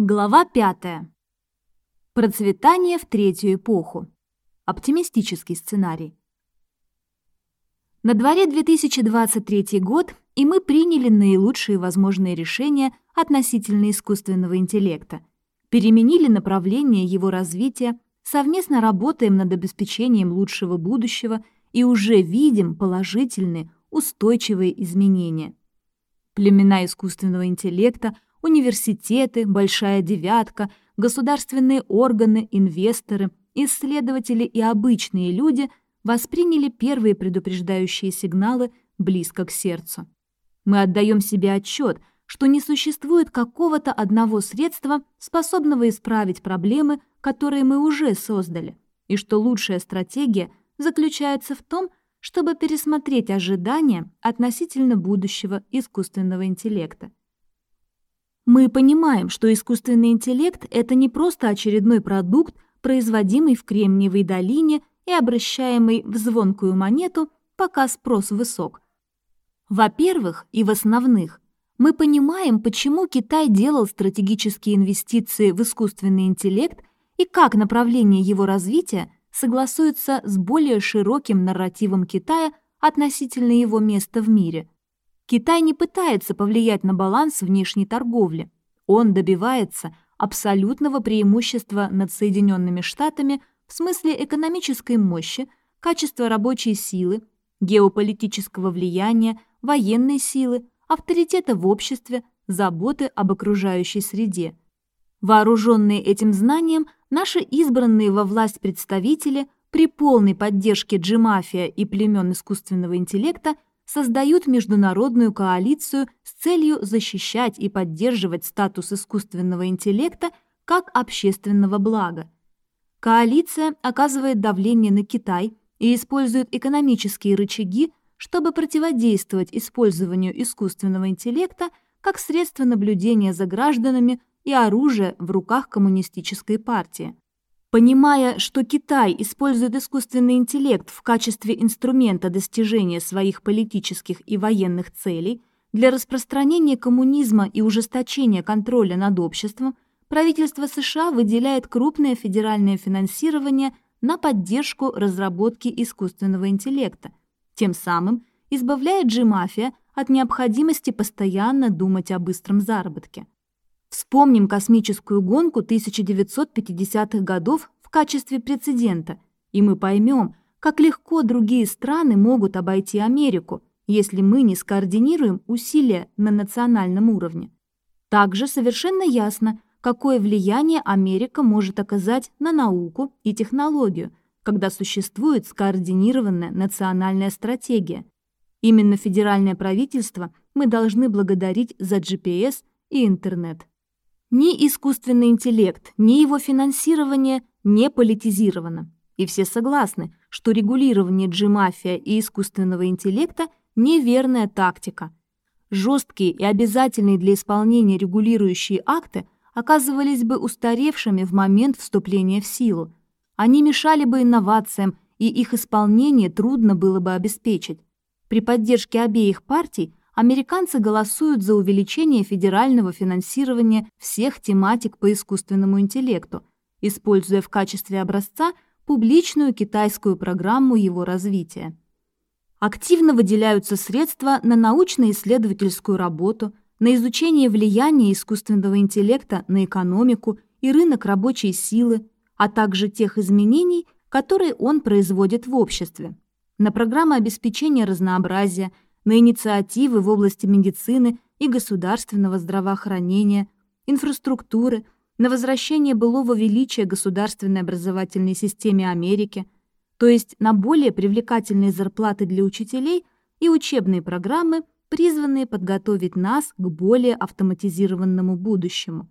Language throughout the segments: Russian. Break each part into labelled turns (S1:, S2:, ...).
S1: Глава 5. Процветание в третью эпоху. Оптимистический сценарий. На дворе 2023 год, и мы приняли наилучшие возможные решения относительно искусственного интеллекта, переменили направление его развития, совместно работаем над обеспечением лучшего будущего и уже видим положительные, устойчивые изменения. Племена искусственного интеллекта – университеты, большая девятка, государственные органы, инвесторы, исследователи и обычные люди восприняли первые предупреждающие сигналы близко к сердцу. Мы отдаем себе отчет, что не существует какого-то одного средства, способного исправить проблемы, которые мы уже создали, и что лучшая стратегия заключается в том, чтобы пересмотреть ожидания относительно будущего искусственного интеллекта. Мы понимаем, что искусственный интеллект — это не просто очередной продукт, производимый в Кремниевой долине и обращаемый в звонкую монету, пока спрос высок. Во-первых, и в основных, мы понимаем, почему Китай делал стратегические инвестиции в искусственный интеллект и как направление его развития согласуется с более широким нарративом Китая относительно его места в мире – Китай не пытается повлиять на баланс внешней торговли. Он добивается абсолютного преимущества над Соединенными Штатами в смысле экономической мощи, качества рабочей силы, геополитического влияния, военной силы, авторитета в обществе, заботы об окружающей среде. Вооруженные этим знанием, наши избранные во власть представители при полной поддержке G-мафия и племен искусственного интеллекта – создают международную коалицию с целью защищать и поддерживать статус искусственного интеллекта как общественного блага. Коалиция оказывает давление на Китай и использует экономические рычаги, чтобы противодействовать использованию искусственного интеллекта как средство наблюдения за гражданами и оружие в руках коммунистической партии. Понимая, что Китай использует искусственный интеллект в качестве инструмента достижения своих политических и военных целей для распространения коммунизма и ужесточения контроля над обществом, правительство США выделяет крупное федеральное финансирование на поддержку разработки искусственного интеллекта, тем самым избавляя G-мафия от необходимости постоянно думать о быстром заработке. Вспомним космическую гонку 1950-х годов в качестве прецедента, и мы поймем, как легко другие страны могут обойти Америку, если мы не скоординируем усилия на национальном уровне. Также совершенно ясно, какое влияние Америка может оказать на науку и технологию, когда существует скоординированная национальная стратегия. Именно федеральное правительство мы должны благодарить за GPS и интернет. Ни искусственный интеллект, ни его финансирование не политизировано. И все согласны, что регулирование G-мафия и искусственного интеллекта – неверная тактика. Жесткие и обязательные для исполнения регулирующие акты оказывались бы устаревшими в момент вступления в силу. Они мешали бы инновациям, и их исполнение трудно было бы обеспечить. При поддержке обеих партий американцы голосуют за увеличение федерального финансирования всех тематик по искусственному интеллекту, используя в качестве образца публичную китайскую программу его развития. Активно выделяются средства на научно-исследовательскую работу, на изучение влияния искусственного интеллекта на экономику и рынок рабочей силы, а также тех изменений, которые он производит в обществе, на программы обеспечения разнообразия – на инициативы в области медицины и государственного здравоохранения, инфраструктуры, на возвращение былого величия государственной образовательной системе Америки, то есть на более привлекательные зарплаты для учителей и учебные программы, призванные подготовить нас к более автоматизированному будущему.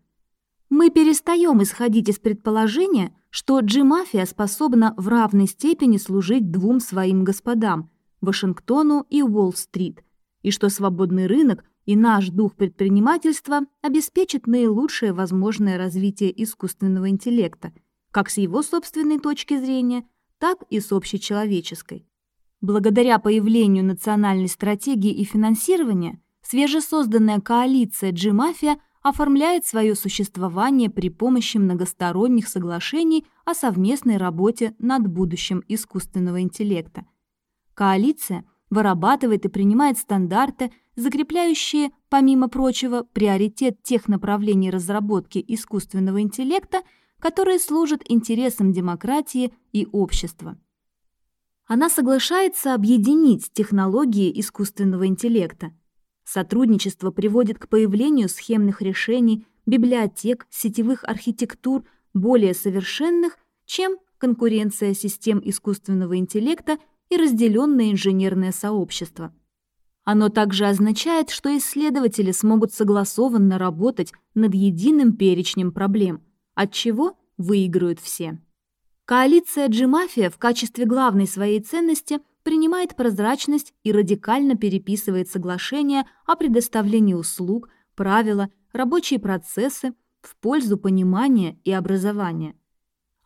S1: Мы перестаем исходить из предположения, что G-мафия способна в равной степени служить двум своим господам – Вашингтону и Уолл-стрит, и что свободный рынок и наш дух предпринимательства обеспечат наилучшее возможное развитие искусственного интеллекта, как с его собственной точки зрения, так и с общечеловеческой. Благодаря появлению национальной стратегии и финансирования, свежесозданная коалиция G-мафия оформляет свое существование при помощи многосторонних соглашений о совместной работе над будущим искусственного интеллекта. Коалиция вырабатывает и принимает стандарты, закрепляющие, помимо прочего, приоритет тех направлений разработки искусственного интеллекта, которые служат интересам демократии и общества. Она соглашается объединить технологии искусственного интеллекта. Сотрудничество приводит к появлению схемных решений, библиотек, сетевых архитектур более совершенных, чем конкуренция систем искусственного интеллекта и разделенное инженерное сообщество. Оно также означает, что исследователи смогут согласованно работать над единым перечнем проблем, от чего выиграют все. Коалиция G-Mafia в качестве главной своей ценности принимает прозрачность и радикально переписывает соглашения о предоставлении услуг, правила, рабочие процессы в пользу понимания и образования.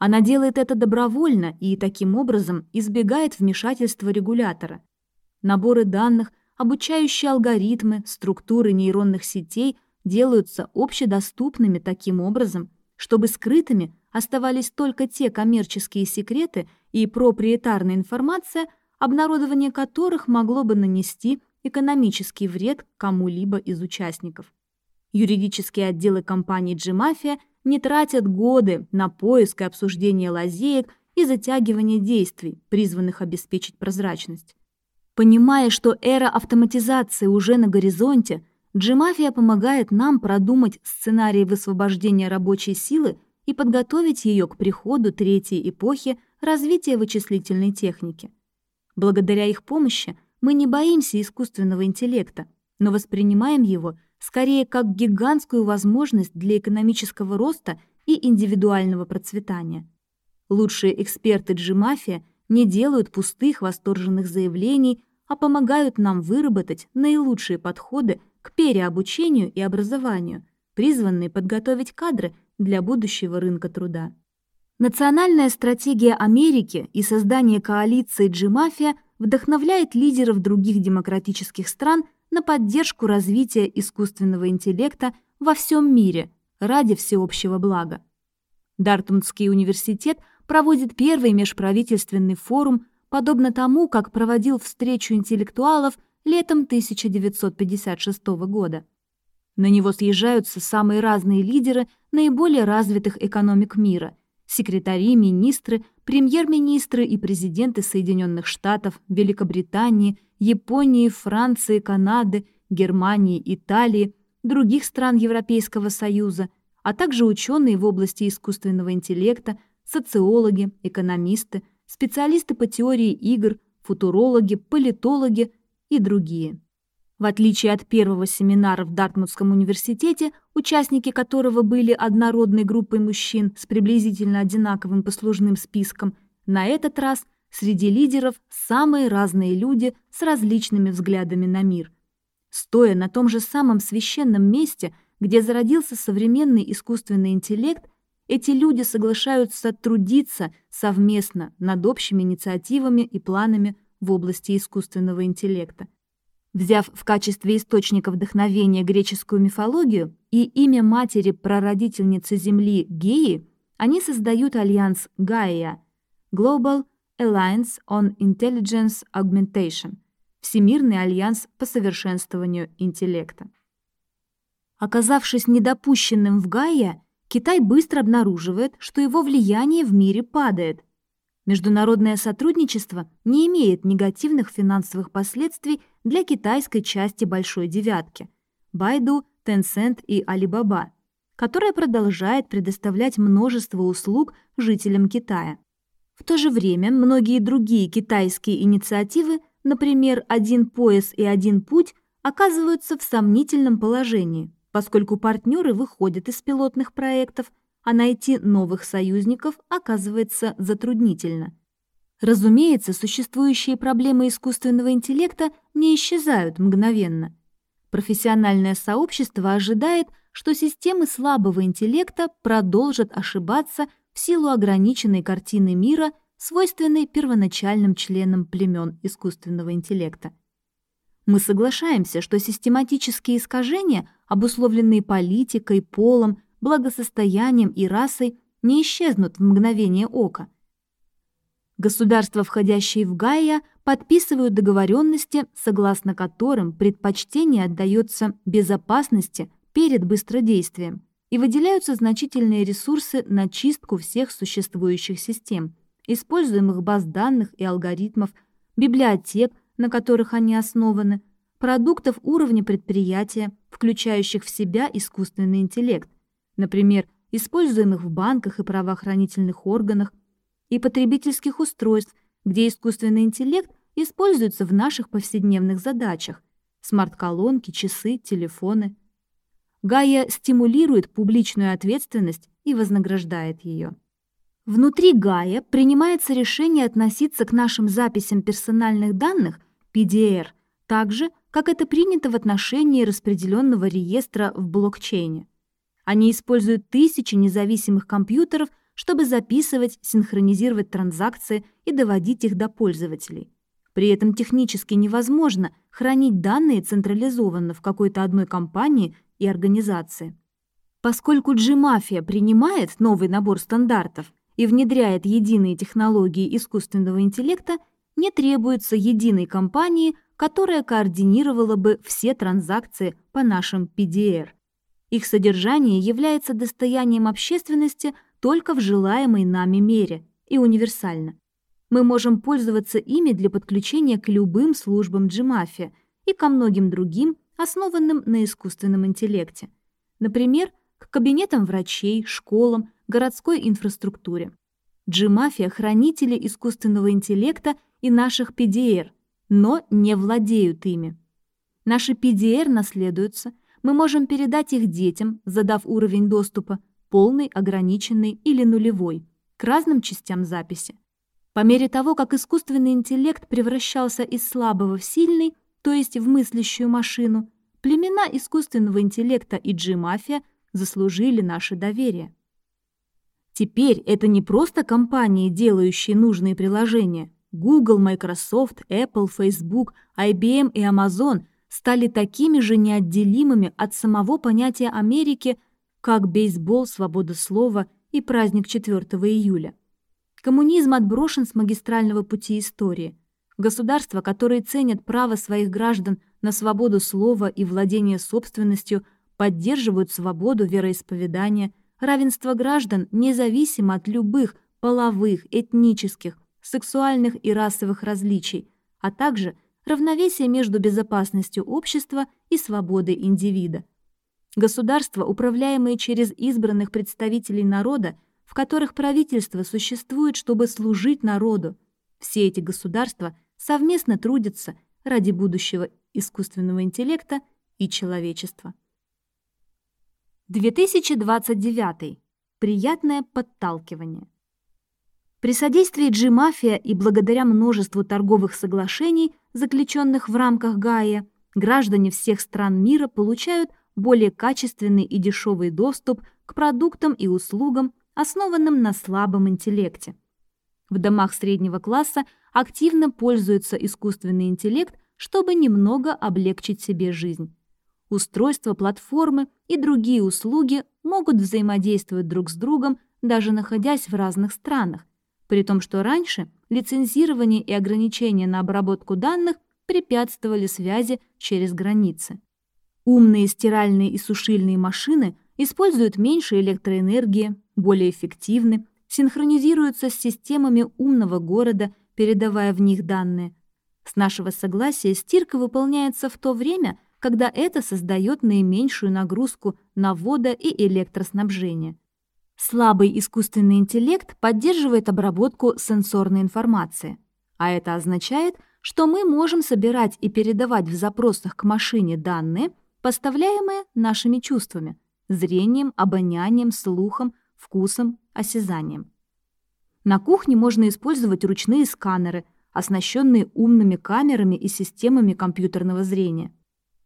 S1: Она делает это добровольно и таким образом избегает вмешательства регулятора. Наборы данных, обучающие алгоритмы, структуры нейронных сетей делаются общедоступными таким образом, чтобы скрытыми оставались только те коммерческие секреты и проприетарная информация, обнародование которых могло бы нанести экономический вред кому-либо из участников. Юридические отделы компании G-Mafia не тратят годы на поиск и обсуждение лазеек и затягивание действий, призванных обеспечить прозрачность. Понимая, что эра автоматизации уже на горизонте, G-Mafia помогает нам продумать сценарий высвобождения рабочей силы и подготовить ее к приходу третьей эпохи развития вычислительной техники. Благодаря их помощи мы не боимся искусственного интеллекта, но воспринимаем его скорее как гигантскую возможность для экономического роста и индивидуального процветания. Лучшие эксперты G-Mafia не делают пустых восторженных заявлений, а помогают нам выработать наилучшие подходы к переобучению и образованию, призванные подготовить кадры для будущего рынка труда. Национальная стратегия Америки и создание коалиции G-Mafia вдохновляет лидеров других демократических стран на поддержку развития искусственного интеллекта во всем мире ради всеобщего блага. Дартмундский университет проводит первый межправительственный форум, подобно тому, как проводил встречу интеллектуалов летом 1956 года. На него съезжаются самые разные лидеры наиболее развитых экономик мира – секретари, министры, премьер-министры и президенты Соединенных Штатов, Великобритании, Японии, Франции, Канады, Германии, Италии, других стран Европейского Союза, а также ученые в области искусственного интеллекта, социологи, экономисты, специалисты по теории игр, футурологи, политологи и другие. В отличие от первого семинара в Дартмутском университете, участники которого были однородной группой мужчин с приблизительно одинаковым послужным списком, на этот раз среди лидеров самые разные люди с различными взглядами на мир. Стоя на том же самом священном месте, где зародился современный искусственный интеллект, эти люди соглашаются трудиться совместно над общими инициативами и планами в области искусственного интеллекта. Взяв в качестве источника вдохновения греческую мифологию и имя матери-прародительницы Земли Геи, они создают альянс Гайя Global Alliance on Intelligence Augmentation – Всемирный альянс по совершенствованию интеллекта. Оказавшись недопущенным в Гайя, Китай быстро обнаруживает, что его влияние в мире падает – Международное сотрудничество не имеет негативных финансовых последствий для китайской части Большой Девятки – Байду, Tencent и Alibaba, которая продолжает предоставлять множество услуг жителям Китая. В то же время многие другие китайские инициативы, например, «Один пояс и один путь», оказываются в сомнительном положении, поскольку партнеры выходят из пилотных проектов – а найти новых союзников оказывается затруднительно. Разумеется, существующие проблемы искусственного интеллекта не исчезают мгновенно. Профессиональное сообщество ожидает, что системы слабого интеллекта продолжат ошибаться в силу ограниченной картины мира, свойственной первоначальным членам племен искусственного интеллекта. Мы соглашаемся, что систематические искажения обусловленные политикой, полом, благосостоянием и расой, не исчезнут в мгновение ока. Государства, входящие в Гайя, подписывают договоренности, согласно которым предпочтение отдается безопасности перед быстродействием, и выделяются значительные ресурсы на чистку всех существующих систем, используемых баз данных и алгоритмов, библиотек, на которых они основаны, продуктов уровня предприятия, включающих в себя искусственный интеллект, например, используемых в банках и правоохранительных органах, и потребительских устройств, где искусственный интеллект используется в наших повседневных задачах – смарт-колонки, часы, телефоны. Гая стимулирует публичную ответственность и вознаграждает ее. Внутри Гая принимается решение относиться к нашим записям персональных данных PDR так же, как это принято в отношении распределенного реестра в блокчейне. Они используют тысячи независимых компьютеров, чтобы записывать, синхронизировать транзакции и доводить их до пользователей. При этом технически невозможно хранить данные централизованно в какой-то одной компании и организации. Поскольку G-мафия принимает новый набор стандартов и внедряет единые технологии искусственного интеллекта, не требуется единой компании, которая координировала бы все транзакции по нашим PDR. Их содержание является достоянием общественности только в желаемой нами мере и универсально. Мы можем пользоваться ими для подключения к любым службам Gmafia и ко многим другим, основанным на искусственном интеллекте. Например, к кабинетам врачей, школам, городской инфраструктуре. Gmafia – хранители искусственного интеллекта и наших PDR – но не владеют ими. Наши PDR наследуются, мы можем передать их детям, задав уровень доступа, полный, ограниченный или нулевой, к разным частям записи. По мере того, как искусственный интеллект превращался из слабого в сильный, то есть в мыслящую машину, племена искусственного интеллекта и G-мафия заслужили наше доверие. Теперь это не просто компании, делающие нужные приложения – Google, Microsoft, Apple, Facebook, IBM и Amazon стали такими же неотделимыми от самого понятия Америки, как бейсбол, свобода слова и праздник 4 июля. Коммунизм отброшен с магистрального пути истории. Государства, которые ценят право своих граждан на свободу слова и владение собственностью, поддерживают свободу вероисповедания, равенство граждан независимо от любых половых, этнических, сексуальных и расовых различий, а также равновесие между безопасностью общества и свободой индивида. Государства, управляемые через избранных представителей народа, в которых правительство существует, чтобы служить народу, все эти государства совместно трудятся ради будущего искусственного интеллекта и человечества. 2029. Приятное подталкивание. При содействии G-мафия и благодаря множеству торговых соглашений, заключенных в рамках ГАИа, граждане всех стран мира получают более качественный и дешевый доступ к продуктам и услугам, основанным на слабом интеллекте. В домах среднего класса активно пользуется искусственный интеллект, чтобы немного облегчить себе жизнь. Устройства, платформы и другие услуги могут взаимодействовать друг с другом, даже находясь в разных странах, при том, что раньше лицензирование и ограничения на обработку данных препятствовали связи через границы. Умные стиральные и сушильные машины используют меньше электроэнергии, более эффективны, синхронизируются с системами умного города, передавая в них данные. С нашего согласия стирка выполняется в то время, когда это создает наименьшую нагрузку на водо- и электроснабжение. Слабый искусственный интеллект поддерживает обработку сенсорной информации, а это означает, что мы можем собирать и передавать в запросах к машине данные, поставляемые нашими чувствами – зрением, обонянием, слухом, вкусом, осязанием. На кухне можно использовать ручные сканеры, оснащенные умными камерами и системами компьютерного зрения.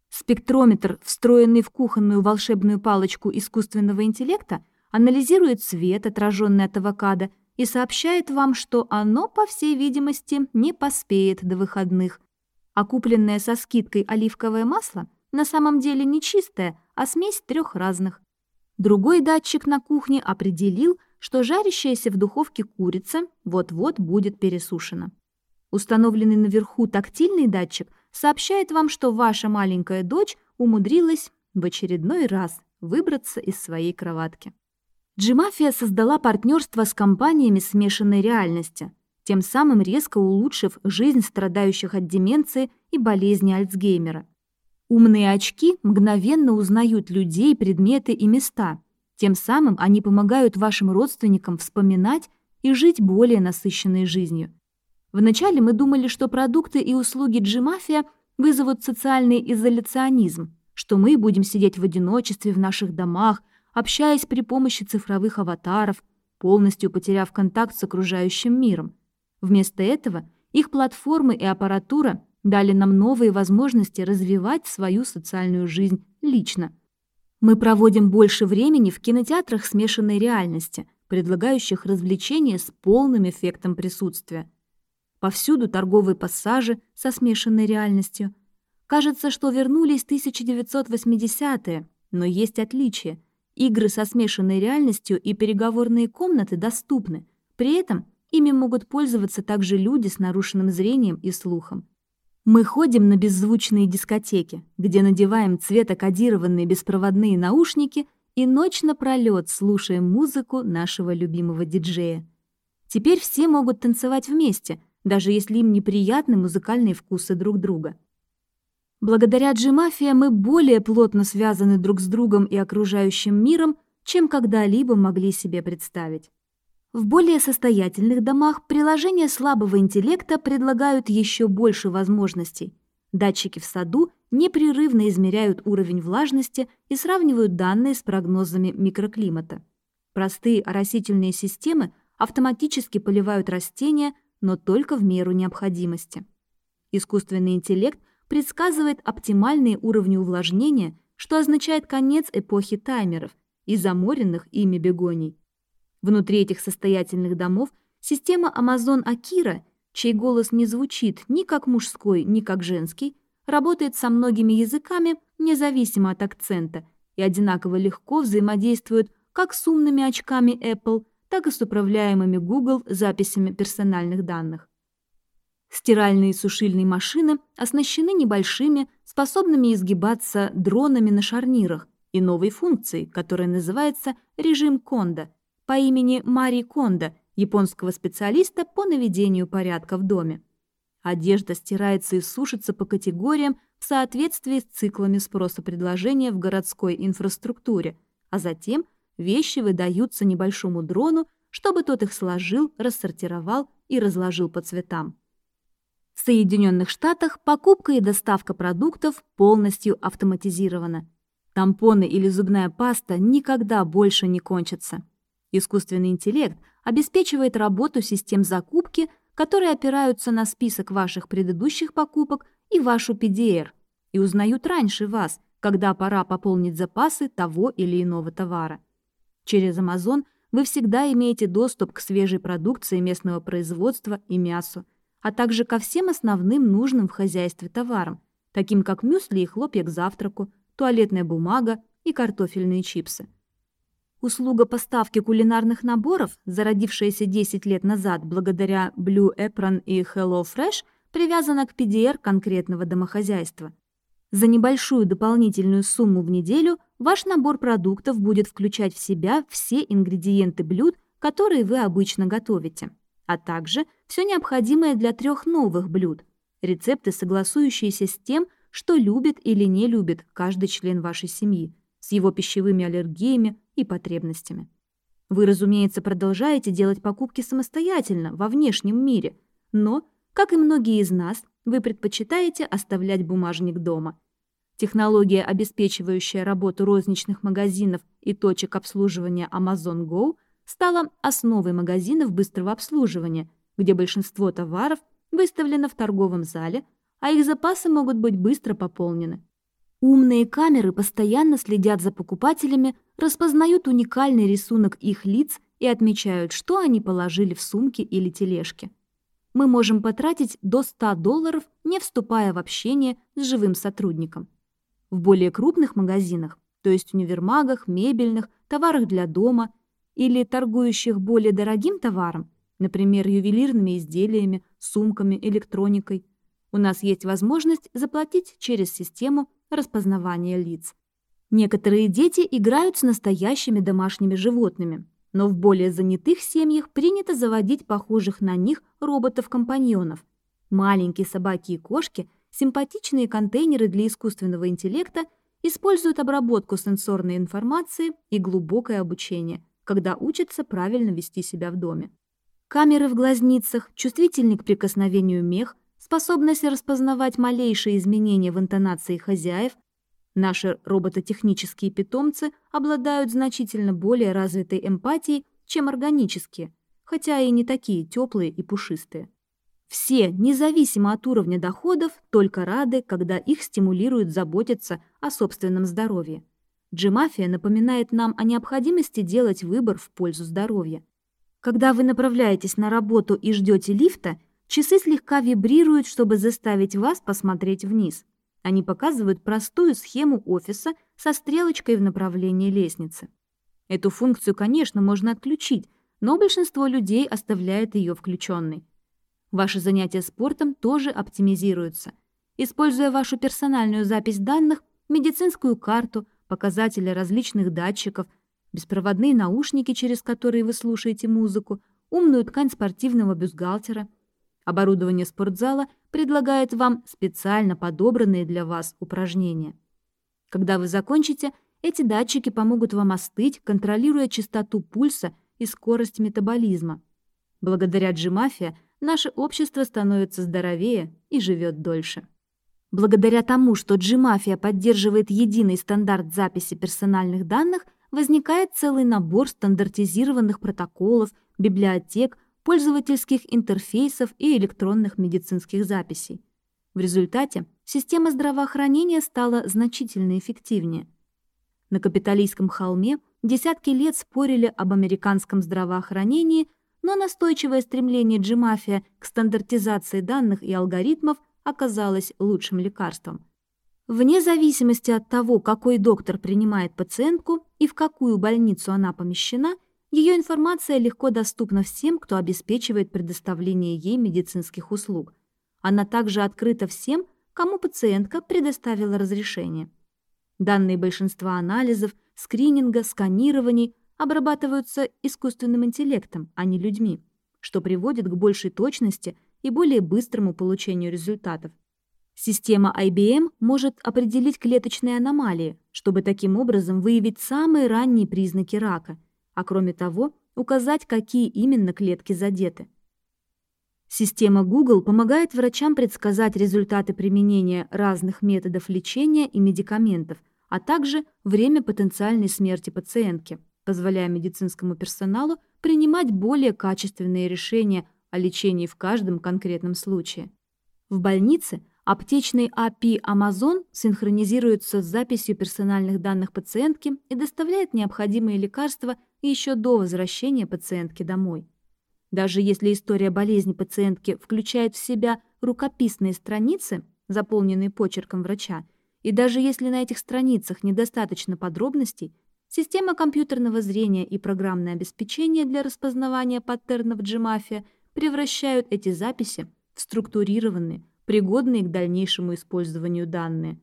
S1: Спектрометр, встроенный в кухонную волшебную палочку искусственного интеллекта – анализирует свет, отраженный от авокадо, и сообщает вам, что оно, по всей видимости, не поспеет до выходных. А купленное со скидкой оливковое масло на самом деле не чистое, а смесь трех разных. Другой датчик на кухне определил, что жарящаяся в духовке курица вот-вот будет пересушена. Установленный наверху тактильный датчик сообщает вам, что ваша маленькая дочь умудрилась в очередной раз выбраться из своей кроватки. Джимафия создала партнерство с компаниями смешанной реальности, тем самым резко улучшив жизнь страдающих от деменции и болезни Альцгеймера. Умные очки мгновенно узнают людей, предметы и места. Тем самым они помогают вашим родственникам вспоминать и жить более насыщенной жизнью. Вначале мы думали, что продукты и услуги G-Mafia вызовут социальный изоляционизм, что мы будем сидеть в одиночестве в наших домах, общаясь при помощи цифровых аватаров, полностью потеряв контакт с окружающим миром. Вместо этого их платформы и аппаратура дали нам новые возможности развивать свою социальную жизнь лично. Мы проводим больше времени в кинотеатрах смешанной реальности, предлагающих развлечения с полным эффектом присутствия – Повсюду торговые пассажи со смешанной реальностью. Кажется, что вернулись 1980-е, но есть отличия. Игры со смешанной реальностью и переговорные комнаты доступны. При этом ими могут пользоваться также люди с нарушенным зрением и слухом. Мы ходим на беззвучные дискотеки, где надеваем цветокодированные беспроводные наушники и ночь напролёт слушаем музыку нашего любимого диджея. Теперь все могут танцевать вместе – даже если им неприятны музыкальные вкусы друг друга. Благодаря G-Mafia мы более плотно связаны друг с другом и окружающим миром, чем когда-либо могли себе представить. В более состоятельных домах приложения слабого интеллекта предлагают еще больше возможностей. Датчики в саду непрерывно измеряют уровень влажности и сравнивают данные с прогнозами микроклимата. Простые оросительные системы автоматически поливают растения – но только в меру необходимости. Искусственный интеллект предсказывает оптимальные уровни увлажнения, что означает конец эпохи таймеров и заморенных ими бегоний. Внутри этих состоятельных домов система Amazon Akira, чей голос не звучит ни как мужской, ни как женский, работает со многими языками, независимо от акцента, и одинаково легко взаимодействует как с умными очками Apple, так и с управляемыми Google записями персональных данных. Стиральные и сушильные машины оснащены небольшими, способными изгибаться дронами на шарнирах и новой функцией, которая называется режим Кондо, по имени Мари Кондо, японского специалиста по наведению порядка в доме. Одежда стирается и сушится по категориям в соответствии с циклами спроса-предложения в городской инфраструктуре, а затем вещи выдаются небольшому дрону, чтобы тот их сложил, рассортировал и разложил по цветам. В Соединенных Штатах покупка и доставка продуктов полностью автоматизирована. Тампоны или зубная паста никогда больше не кончатся. Искусственный интеллект обеспечивает работу систем закупки, которые опираются на список ваших предыдущих покупок и вашу PDR, и узнают раньше вас, когда пора пополнить запасы того или иного товара. Через Amazon вы всегда имеете доступ к свежей продукции местного производства и мясу, а также ко всем основным нужным в хозяйстве товарам, таким как мюсли и хлопья к завтраку, туалетная бумага и картофельные чипсы. Услуга поставки кулинарных наборов, зародившаяся 10 лет назад благодаря Blue Apron и Hello Fresh, привязана к PDR конкретного домохозяйства. За небольшую дополнительную сумму в неделю ваш набор продуктов будет включать в себя все ингредиенты блюд, которые вы обычно готовите, а также все необходимое для трех новых блюд, рецепты, согласующиеся с тем, что любит или не любит каждый член вашей семьи, с его пищевыми аллергиями и потребностями. Вы, разумеется, продолжаете делать покупки самостоятельно во внешнем мире, но, как и многие из нас, вы предпочитаете оставлять бумажник дома – Технология, обеспечивающая работу розничных магазинов и точек обслуживания Amazon Go, стала основой магазинов быстрого обслуживания, где большинство товаров выставлено в торговом зале, а их запасы могут быть быстро пополнены. Умные камеры постоянно следят за покупателями, распознают уникальный рисунок их лиц и отмечают, что они положили в сумки или тележки. Мы можем потратить до 100 долларов, не вступая в общение с живым сотрудником. В более крупных магазинах то есть универмагах, мебельных, товарах для дома или торгующих более дорогим товаром, например, ювелирными изделиями, сумками, электроникой, у нас есть возможность заплатить через систему распознавания лиц. Некоторые дети играют с настоящими домашними животными, но в более занятых семьях принято заводить похожих на них роботов-компаньонов. Маленькие собаки и кошки, симпатичные контейнеры для искусственного интеллекта используют обработку сенсорной информации и глубокое обучение, когда учатся правильно вести себя в доме. Камеры в глазницах, чувствительный к прикосновению мех, способность распознавать малейшие изменения в интонации хозяев, Наши робототехнические питомцы обладают значительно более развитой эмпатией, чем органические, хотя и не такие теплые и пушистые. Все, независимо от уровня доходов, только рады, когда их стимулируют заботиться о собственном здоровье. Джимафия напоминает нам о необходимости делать выбор в пользу здоровья. Когда вы направляетесь на работу и ждете лифта, часы слегка вибрируют, чтобы заставить вас посмотреть вниз – они показывают простую схему офиса со стрелочкой в направлении лестницы. Эту функцию, конечно, можно отключить, но большинство людей оставляет ее включенной. Ваши занятия спортом тоже оптимизируются. Используя вашу персональную запись данных, медицинскую карту, показатели различных датчиков, беспроводные наушники, через которые вы слушаете музыку, умную ткань спортивного бюстгальтера – Оборудование спортзала предлагает вам специально подобранные для вас упражнения. Когда вы закончите, эти датчики помогут вам остыть, контролируя частоту пульса и скорость метаболизма. Благодаря G-Mafia наше общество становится здоровее и живет дольше. Благодаря тому, что G-Mafia поддерживает единый стандарт записи персональных данных, возникает целый набор стандартизированных протоколов, библиотек, пользовательских интерфейсов и электронных медицинских записей. В результате система здравоохранения стала значительно эффективнее. На капиталистском холме десятки лет спорили об американском здравоохранении, но настойчивое стремление G-мафия к стандартизации данных и алгоритмов оказалось лучшим лекарством. Вне зависимости от того, какой доктор принимает пациентку и в какую больницу она помещена – ее информация легко доступна всем, кто обеспечивает предоставление ей медицинских услуг. Она также открыта всем, кому пациентка предоставила разрешение. Данные большинства анализов, скрининга, сканирований обрабатываются искусственным интеллектом, а не людьми, что приводит к большей точности и более быстрому получению результатов. Система IBM может определить клеточные аномалии, чтобы таким образом выявить самые ранние признаки рака – а кроме того, указать, какие именно клетки задеты. Система Google помогает врачам предсказать результаты применения разных методов лечения и медикаментов, а также время потенциальной смерти пациентки, позволяя медицинскому персоналу принимать более качественные решения о лечении в каждом конкретном случае. В больнице аптечный API Amazon синхронизируется с записью персональных данных пациентки и доставляет необходимые лекарства еще до возвращения пациентки домой. Даже если история болезни пациентки включает в себя рукописные страницы, заполненные почерком врача, и даже если на этих страницах недостаточно подробностей, система компьютерного зрения и программное обеспечение для распознавания паттернов GMAFIA превращают эти записи в структурированные, пригодные к дальнейшему использованию данные.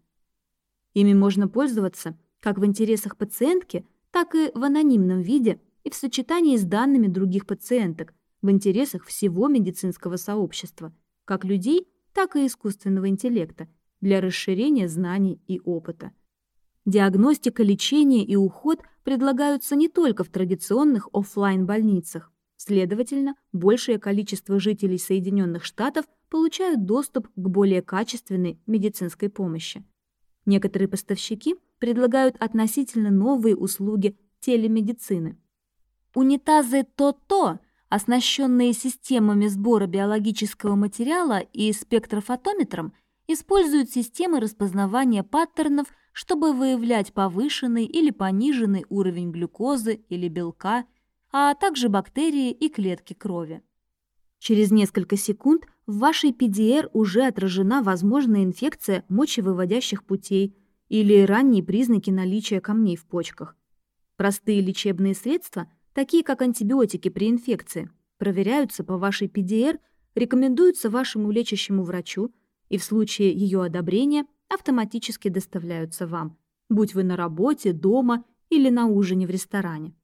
S1: Ими можно пользоваться как в интересах пациентки, так и в анонимном виде и в сочетании с данными других пациенток в интересах всего медицинского сообщества, как людей, так и искусственного интеллекта, для расширения знаний и опыта. Диагностика, лечение и уход предлагаются не только в традиционных офлайн больницах Следовательно, большее количество жителей Соединенных Штатов получают доступ к более качественной медицинской помощи. Некоторые поставщики предлагают относительно новые услуги телемедицины. Унитазы ТОТО, оснащенные системами сбора биологического материала и спектрофотометром, используют системы распознавания паттернов, чтобы выявлять повышенный или пониженный уровень глюкозы или белка, а также бактерии и клетки крови. Через несколько секунд в вашей PDR уже отражена возможная инфекция мочевыводящих путей – или ранние признаки наличия камней в почках. Простые лечебные средства, такие как антибиотики при инфекции, проверяются по вашей ПДР, рекомендуются вашему лечащему врачу и в случае ее одобрения автоматически доставляются вам, будь вы на работе, дома или на ужине в ресторане.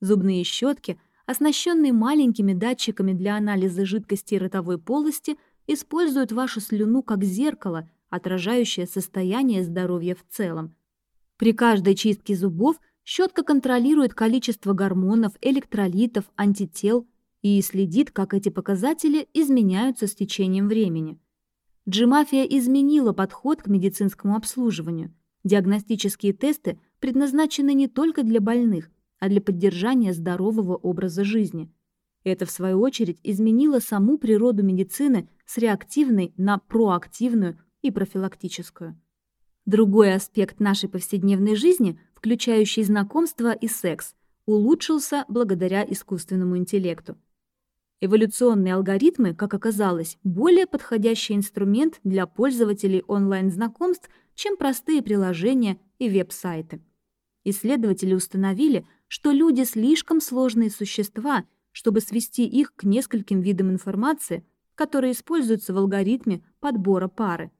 S1: Зубные щетки, оснащенные маленькими датчиками для анализа жидкости ротовой полости, используют вашу слюну как зеркало, отражающее состояние здоровья в целом. При каждой чистке зубов щетка контролирует количество гормонов, электролитов, антител и следит, как эти показатели изменяются с течением времени. Джимафия изменила подход к медицинскому обслуживанию. Диагностические тесты предназначены не только для больных, а для поддержания здорового образа жизни. Это, в свою очередь, изменило саму природу медицины с реактивной на проактивную и профилактическую. Другой аспект нашей повседневной жизни, включающий знакомство и секс, улучшился благодаря искусственному интеллекту. Эволюционные алгоритмы, как оказалось, более подходящий инструмент для пользователей онлайн-знакомств, чем простые приложения и веб-сайты. Исследователи установили, что люди слишком сложные существа, чтобы свести их к нескольким видам информации, которые используются в алгоритме подбора пары.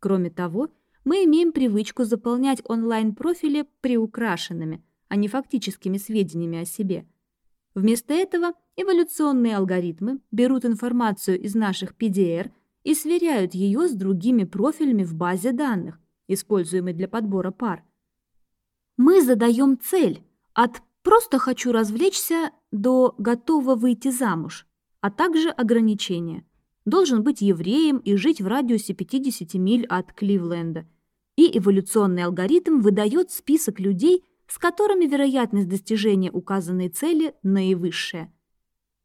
S1: Кроме того, мы имеем привычку заполнять онлайн-профили приукрашенными, а не фактическими сведениями о себе. Вместо этого эволюционные алгоритмы берут информацию из наших PDR и сверяют ее с другими профилями в базе данных, используемой для подбора пар. Мы задаем цель от «просто хочу развлечься» до «готова выйти замуж», а также ограничения – должен быть евреем и жить в радиусе 50 миль от Кливленда. И эволюционный алгоритм выдает список людей, с которыми вероятность достижения указанной цели наивысшая.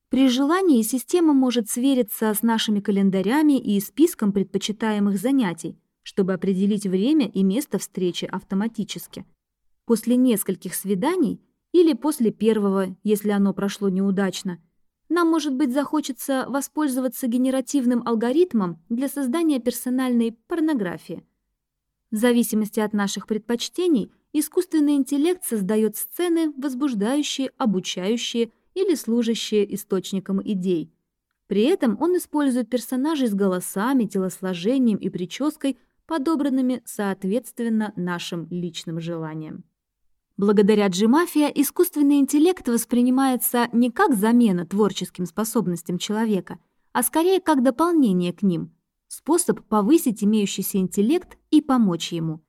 S1: При желании система может свериться с нашими календарями и списком предпочитаемых занятий, чтобы определить время и место встречи автоматически. После нескольких свиданий или после первого, если оно прошло неудачно – нам, может быть, захочется воспользоваться генеративным алгоритмом для создания персональной порнографии. В зависимости от наших предпочтений, искусственный интеллект создает сцены, возбуждающие, обучающие или служащие источником идей. При этом он использует персонажей с голосами, телосложением и прической, подобранными соответственно нашим личным желаниям. Благодаря G-мафия искусственный интеллект воспринимается не как замена творческим способностям человека, а скорее как дополнение к ним, способ повысить имеющийся интеллект и помочь ему.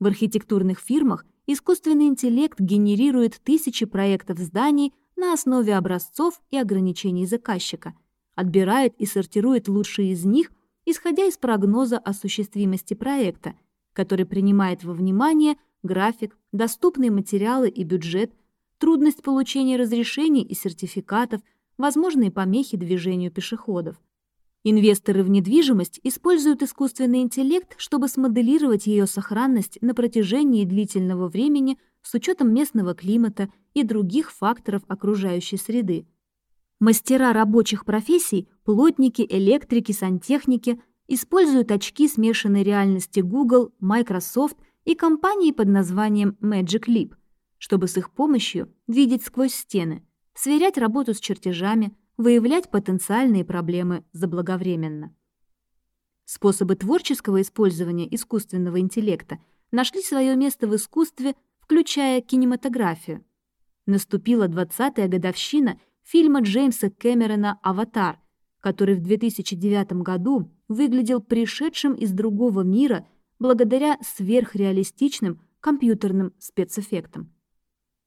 S1: В архитектурных фирмах искусственный интеллект генерирует тысячи проектов зданий на основе образцов и ограничений заказчика, отбирает и сортирует лучшие из них, исходя из прогноза осуществимости проекта, который принимает во внимание график, доступные материалы и бюджет, трудность получения разрешений и сертификатов, возможные помехи движению пешеходов. Инвесторы в недвижимость используют искусственный интеллект, чтобы смоделировать ее сохранность на протяжении длительного времени с учетом местного климата и других факторов окружающей среды. Мастера рабочих профессий, плотники, электрики, сантехники используют очки смешанной реальности Google, Microsoft – и компании под названием Magic Leap, чтобы с их помощью видеть сквозь стены, сверять работу с чертежами, выявлять потенциальные проблемы заблаговременно. Способы творческого использования искусственного интеллекта нашли свое место в искусстве, включая кинематографию. Наступила 20-я годовщина фильма Джеймса Кэмерона «Аватар», который в 2009 году выглядел пришедшим из другого мира благодаря сверхреалистичным компьютерным спецэффектам.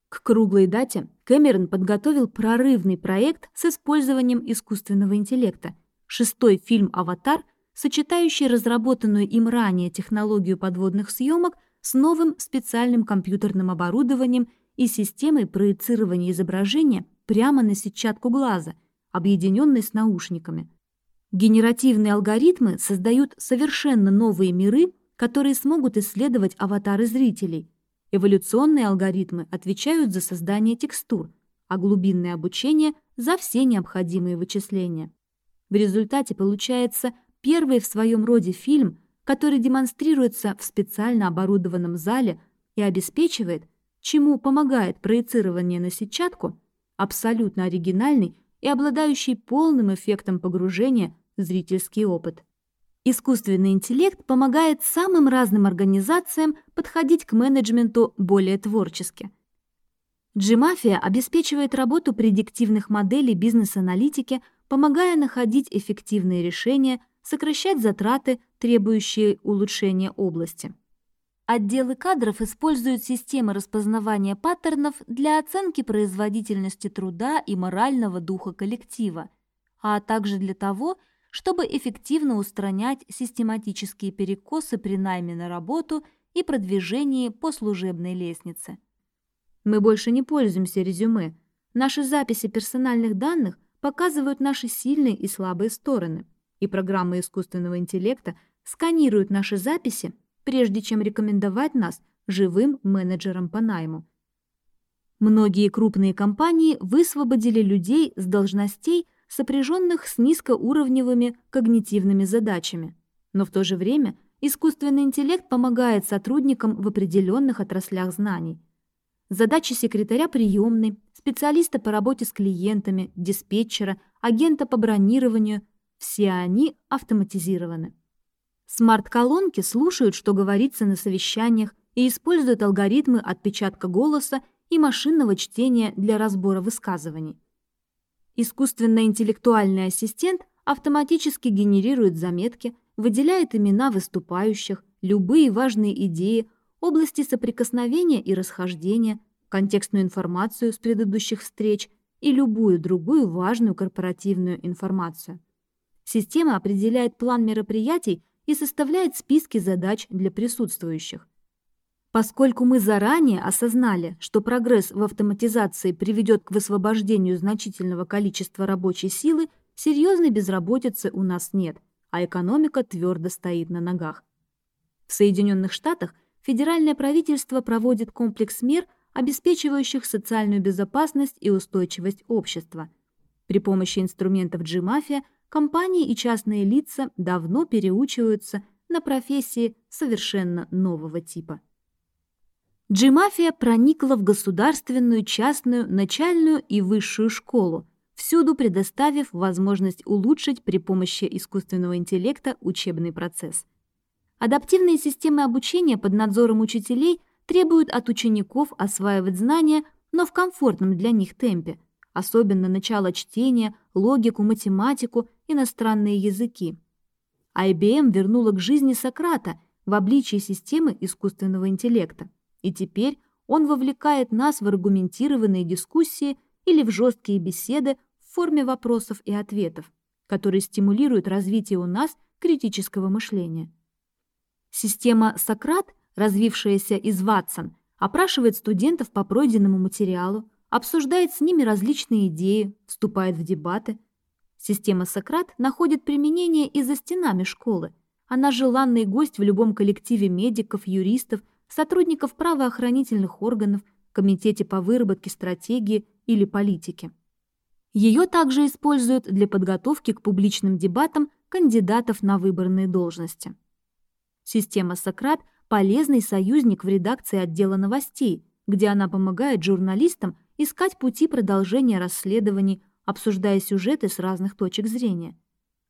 S1: К круглой дате Кэмерон подготовил прорывный проект с использованием искусственного интеллекта, шестой фильм «Аватар», сочетающий разработанную им ранее технологию подводных съемок с новым специальным компьютерным оборудованием и системой проецирования изображения прямо на сетчатку глаза, объединенной с наушниками. Генеративные алгоритмы создают совершенно новые миры которые смогут исследовать аватары зрителей. Эволюционные алгоритмы отвечают за создание текстур, а глубинное обучение – за все необходимые вычисления. В результате получается первый в своем роде фильм, который демонстрируется в специально оборудованном зале и обеспечивает, чему помогает проецирование на сетчатку, абсолютно оригинальный и обладающий полным эффектом погружения зрительский опыт. Искусственный интеллект помогает самым разным организациям подходить к менеджменту более творчески. G-Mafia обеспечивает работу предиктивных моделей бизнес-аналитики, помогая находить эффективные решения, сокращать затраты, требующие улучшения области. Отделы кадров используют системы распознавания паттернов для оценки производительности труда и морального духа коллектива, а также для того, чтобы эффективно устранять систематические перекосы при найме на работу и продвижении по служебной лестнице. Мы больше не пользуемся резюме. Наши записи персональных данных показывают наши сильные и слабые стороны, и программы искусственного интеллекта сканируют наши записи прежде чем рекомендовать нас живым менеджерам по найму. Многие крупные компании высвободили людей с должностей, сопряженных с низкоуровневыми когнитивными задачами. Но в то же время искусственный интеллект помогает сотрудникам в определенных отраслях знаний. Задачи секретаря приемной, специалиста по работе с клиентами, диспетчера, агента по бронированию – все они автоматизированы. Смарт-колонки слушают, что говорится на совещаниях, и используют алгоритмы отпечатка голоса и машинного чтения для разбора высказываний. Искусственно-интеллектуальный ассистент автоматически генерирует заметки, выделяет имена выступающих, любые важные идеи, области соприкосновения и расхождения, контекстную информацию с предыдущих встреч и любую другую важную корпоративную информацию. Система определяет план мероприятий и составляет списки задач для присутствующих. Поскольку мы заранее осознали, что прогресс в автоматизации приведет к высвобождению значительного количества рабочей силы, серьезной безработицы у нас нет, а экономика твердо стоит на ногах. В Соединенных Штатах федеральное правительство проводит комплекс мер, обеспечивающих социальную безопасность и устойчивость общества. При помощи инструментов G-Mafia – компании и частные лица давно переучиваются на профессии совершенно нового типа. G-мафия проникла в государственную, частную, начальную и высшую школу, всюду предоставив возможность улучшить при помощи искусственного интеллекта учебный процесс. Адаптивные системы обучения под надзором учителей требуют от учеников осваивать знания, но в комфортном для них темпе – особенно начало чтения, логику, математику, иностранные языки. IBM вернула к жизни Сократа в обличии системы искусственного интеллекта, и теперь он вовлекает нас в аргументированные дискуссии или в жесткие беседы в форме вопросов и ответов, которые стимулируют развитие у нас критического мышления. Система Сократ, развившаяся из Ватсон, опрашивает студентов по пройденному материалу, обсуждает с ними различные идеи, вступает в дебаты. Система Сократ находит применение и за стенами школы. Она желанный гость в любом коллективе медиков, юристов, сотрудников правоохранительных органов, комитете по выработке стратегии или политики. Ее также используют для подготовки к публичным дебатам кандидатов на выборные должности. Система Сократ – полезный союзник в редакции отдела новостей, где она помогает журналистам искать пути продолжения расследований, обсуждая сюжеты с разных точек зрения.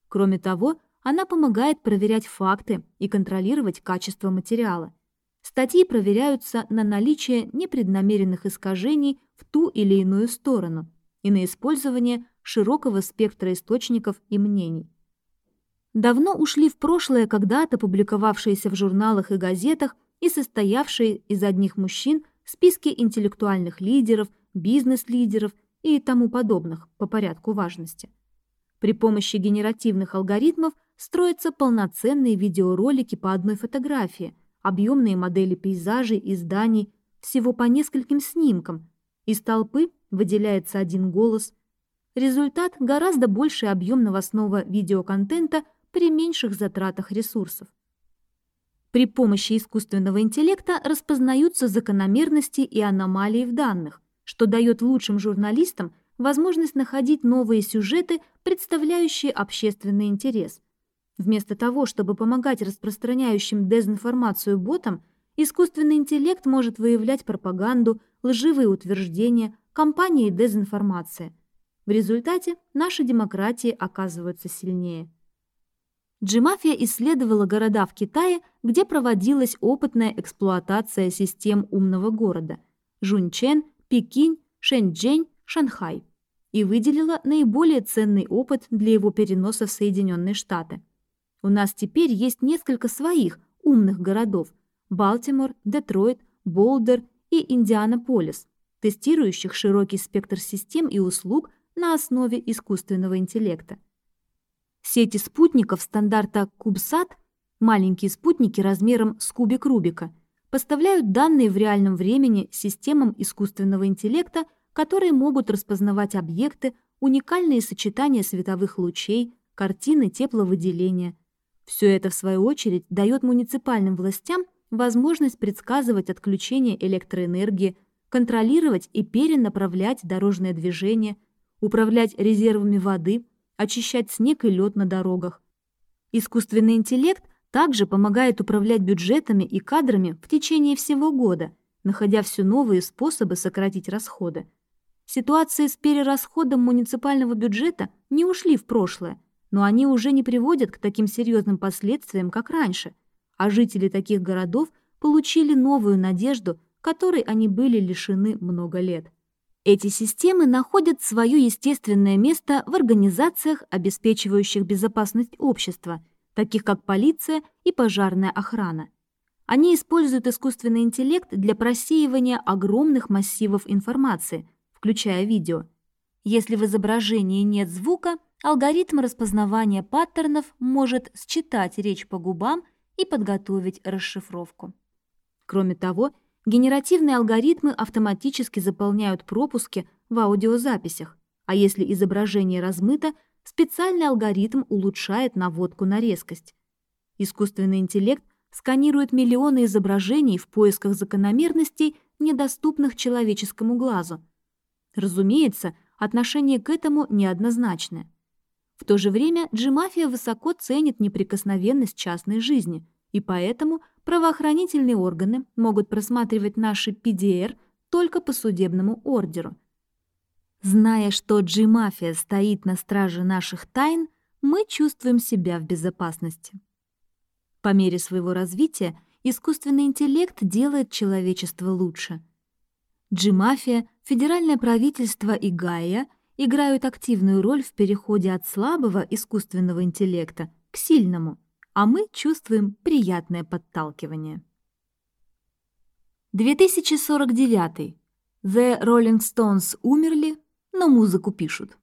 S1: Кроме того, она помогает проверять факты и контролировать качество материала. Статьи проверяются на наличие непреднамеренных искажений в ту или иную сторону и на использование широкого спектра источников и мнений. Давно ушли в прошлое когда-то публиковавшиеся в журналах и газетах и состоявшие из одних мужчин списки интеллектуальных лидеров, бизнес-лидеров и тому подобных по порядку важности. При помощи генеративных алгоритмов строятся полноценные видеоролики по одной фотографии, объемные модели пейзажей и зданий, всего по нескольким снимкам. Из толпы выделяется один голос. Результат – гораздо больший объем новостного видеоконтента при меньших затратах ресурсов. При помощи искусственного интеллекта распознаются закономерности и аномалии в данных, что дает лучшим журналистам возможность находить новые сюжеты, представляющие общественный интерес. Вместо того, чтобы помогать распространяющим дезинформацию ботам, искусственный интеллект может выявлять пропаганду, лживые утверждения, кампании дезинформации. В результате наши демократии оказываются сильнее. Джимафия исследовала города в Китае, где проводилась опытная эксплуатация систем умного города – Жунчэн, Пекинь, Шэньчжэнь, Шанхай – и выделила наиболее ценный опыт для его переноса в Соединенные Штаты. У нас теперь есть несколько своих умных городов – Балтимор, Детройт, Болдер и Индианаполис, тестирующих широкий спектр систем и услуг на основе искусственного интеллекта. Сети спутников стандарта CubeSat, маленькие спутники размером с кубик Рубика, поставляют данные в реальном времени системам искусственного интеллекта, которые могут распознавать объекты, уникальные сочетания световых лучей, картины тепловыделения. Все это, в свою очередь, дает муниципальным властям возможность предсказывать отключение электроэнергии, контролировать и перенаправлять дорожное движение, управлять резервами воды – очищать снег и лед на дорогах. Искусственный интеллект также помогает управлять бюджетами и кадрами в течение всего года, находя все новые способы сократить расходы. Ситуации с перерасходом муниципального бюджета не ушли в прошлое, но они уже не приводят к таким серьезным последствиям, как раньше, а жители таких городов получили новую надежду, которой они были лишены много лет. Эти системы находят свое естественное место в организациях, обеспечивающих безопасность общества, таких как полиция и пожарная охрана. Они используют искусственный интеллект для просеивания огромных массивов информации, включая видео. Если в изображении нет звука, алгоритм распознавания паттернов может считать речь по губам и подготовить расшифровку. Кроме того, Генеративные алгоритмы автоматически заполняют пропуски в аудиозаписях, а если изображение размыто, специальный алгоритм улучшает наводку на резкость. Искусственный интеллект сканирует миллионы изображений в поисках закономерностей, недоступных человеческому глазу. Разумеется, отношение к этому неоднозначное. В то же время Джимафия высоко ценит неприкосновенность частной жизни, и поэтому правоохранительные органы могут просматривать наши PDR только по судебному ордеру. Зная, что G-мафия стоит на страже наших тайн, мы чувствуем себя в безопасности. По мере своего развития искусственный интеллект делает человечество лучше. G-мафия, федеральное правительство и Гайя играют активную роль в переходе от слабого искусственного интеллекта к сильному – а мы чувствуем приятное подталкивание. 2049. The Rolling Stones умерли, но музыку пишут.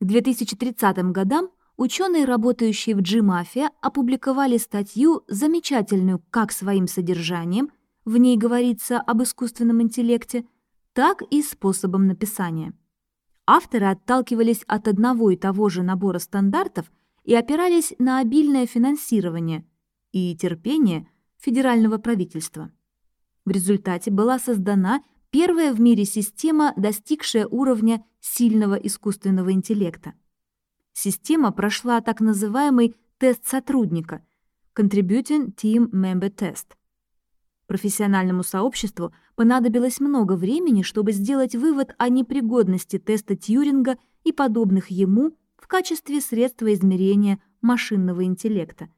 S1: К 2030 годам ученые, работающие в G-Mafia, опубликовали статью, замечательную как своим содержанием, в ней говорится об искусственном интеллекте, так и способом написания. Авторы отталкивались от одного и того же набора стандартов – и опирались на обильное финансирование и терпение федерального правительства. В результате была создана первая в мире система, достигшая уровня сильного искусственного интеллекта. Система прошла так называемый тест сотрудника Contributing Team Member Test. Профессиональному сообществу понадобилось много времени, чтобы сделать вывод о непригодности теста Тьюринга и подобных ему в качестве средства измерения машинного интеллекта.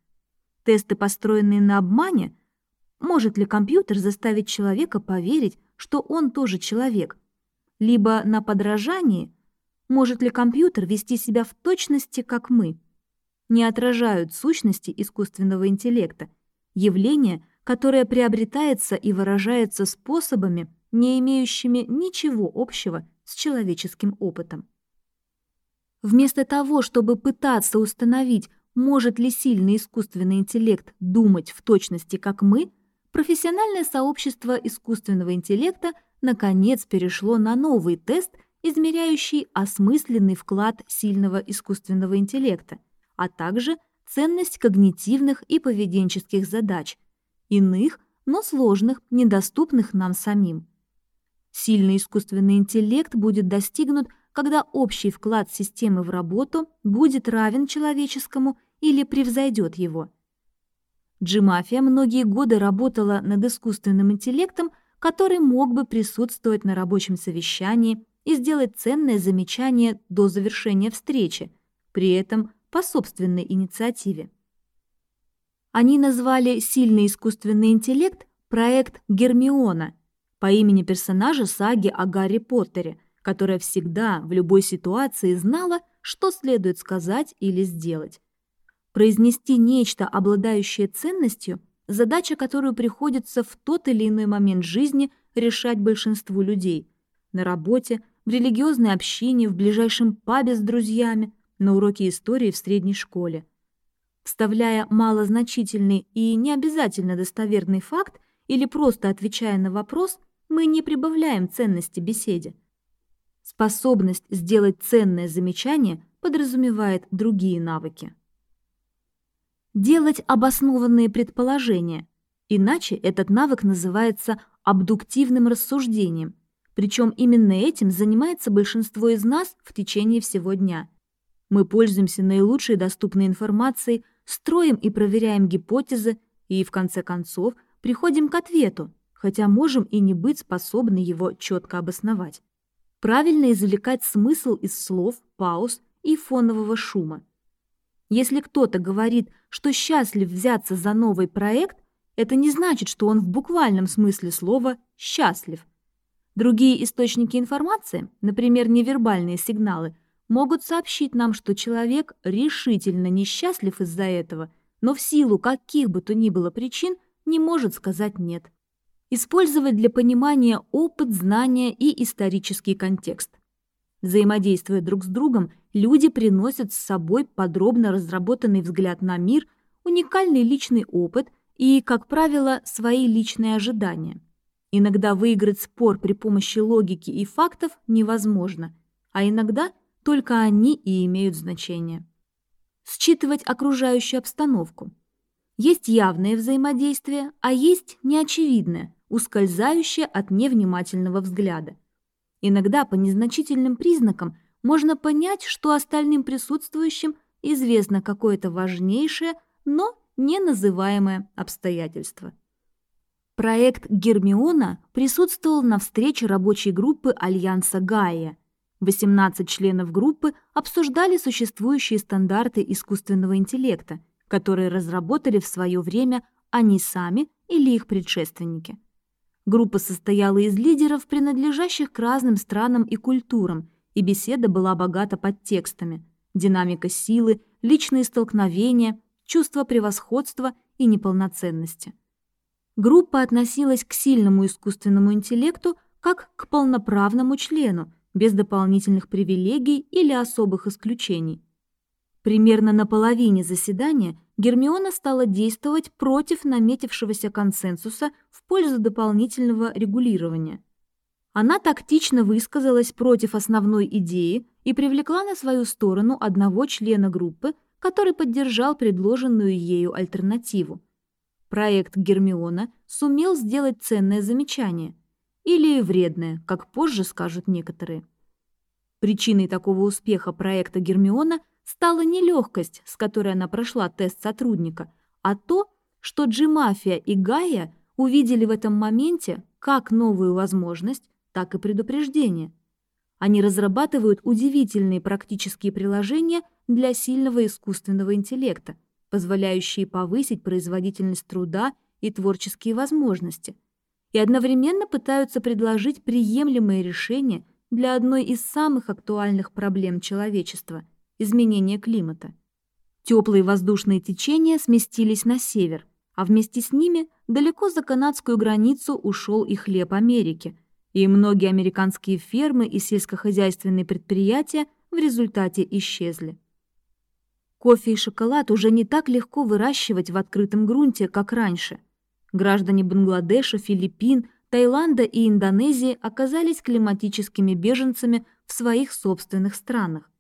S1: Тесты, построенные на обмане, может ли компьютер заставить человека поверить, что он тоже человек, либо на подражании, может ли компьютер вести себя в точности, как мы, не отражают сущности искусственного интеллекта, явление, которое приобретается и выражается способами, не имеющими ничего общего с человеческим опытом. Вместо того, чтобы пытаться установить, может ли сильный искусственный интеллект думать в точности, как мы, профессиональное сообщество искусственного интеллекта наконец перешло на новый тест, измеряющий осмысленный вклад сильного искусственного интеллекта, а также ценность когнитивных и поведенческих задач, иных, но сложных, недоступных нам самим. Сильный искусственный интеллект будет достигнут когда общий вклад системы в работу будет равен человеческому или превзойдет его. G-мафия многие годы работала над искусственным интеллектом, который мог бы присутствовать на рабочем совещании и сделать ценное замечание до завершения встречи, при этом по собственной инициативе. Они назвали сильный искусственный интеллект проект Гермиона по имени персонажа саги о Гарри Поттере, которая всегда в любой ситуации знала, что следует сказать или сделать. Произнести нечто, обладающее ценностью, задача, которую приходится в тот или иной момент жизни решать большинству людей. На работе, в религиозной общине, в ближайшем пабе с друзьями, на уроке истории в средней школе. Вставляя малозначительный и не обязательно достоверный факт или просто отвечая на вопрос, мы не прибавляем ценности беседе. Способность сделать ценное замечание подразумевает другие навыки делать обоснованные предположения. Иначе этот навык называется абдуктивным рассуждением. Причем именно этим занимается большинство из нас в течение всего дня. Мы пользуемся наилучшей доступной информацией, строим и проверяем гипотезы и, в конце концов, приходим к ответу, хотя можем и не быть способны его четко обосновать. Правильно извлекать смысл из слов, пауз и фонового шума. Если кто-то говорит, что счастлив взяться за новый проект, это не значит, что он в буквальном смысле слова «счастлив». Другие источники информации, например, невербальные сигналы, могут сообщить нам, что человек решительно несчастлив из-за этого, но в силу каких бы то ни было причин не может сказать «нет». Использовать для понимания опыт, знания и исторический контекст. Взаимодействуя друг с другом, люди приносят с собой подробно разработанный взгляд на мир, уникальный личный опыт и, как правило, свои личные ожидания. Иногда выиграть спор при помощи логики и фактов невозможно, а иногда только они и имеют значение. Считывать окружающую обстановку. Есть явное взаимодействие, а есть неочевидное, ускользающее от невнимательного взгляда. Иногда по незначительным признакам можно понять, что остальным присутствующим известно какое-то важнейшее, но не называемое обстоятельство. Проект Гермиона присутствовал на встрече рабочей группы Альянса Гайя. 18 членов группы обсуждали существующие стандарты искусственного интеллекта, которые разработали в свое время они сами или их предшественники. Группа состояла из лидеров, принадлежащих к разным странам и культурам, и беседа была богата подтекстами. Динамика силы, личные столкновения, чувство превосходства и неполноценности. Группа относилась к сильному искусственному интеллекту как к полноправному члену, без дополнительных привилегий или особых исключений. Примерно на половине заседания Гермиона стала действовать против наметившегося консенсуса в пользу дополнительного регулирования. Она тактично высказалась против основной идеи и привлекла на свою сторону одного члена группы, который поддержал предложенную ею альтернативу. Проект Гермиона сумел сделать ценное замечание. Или вредное, как позже скажут некоторые. Причиной такого успеха проекта Гермиона – стала не легкость, с которой она прошла тест сотрудника, а то, что Джимафия и Гая увидели в этом моменте как новую возможность, так и предупреждение. Они разрабатывают удивительные практические приложения для сильного искусственного интеллекта, позволяющие повысить производительность труда и творческие возможности, и одновременно пытаются предложить приемлемые решения для одной из самых актуальных проблем человечества – изменения климата. Теплые воздушные течения сместились на север, а вместе с ними далеко за канадскую границу ушел и хлеб Америки, и многие американские фермы и сельскохозяйственные предприятия в результате исчезли. Кофе и шоколад уже не так легко выращивать в открытом грунте, как раньше. Граждане Бангладеша, Филиппин, Таиланда и Индонезии оказались климатическими беженцами в своих собственных странах.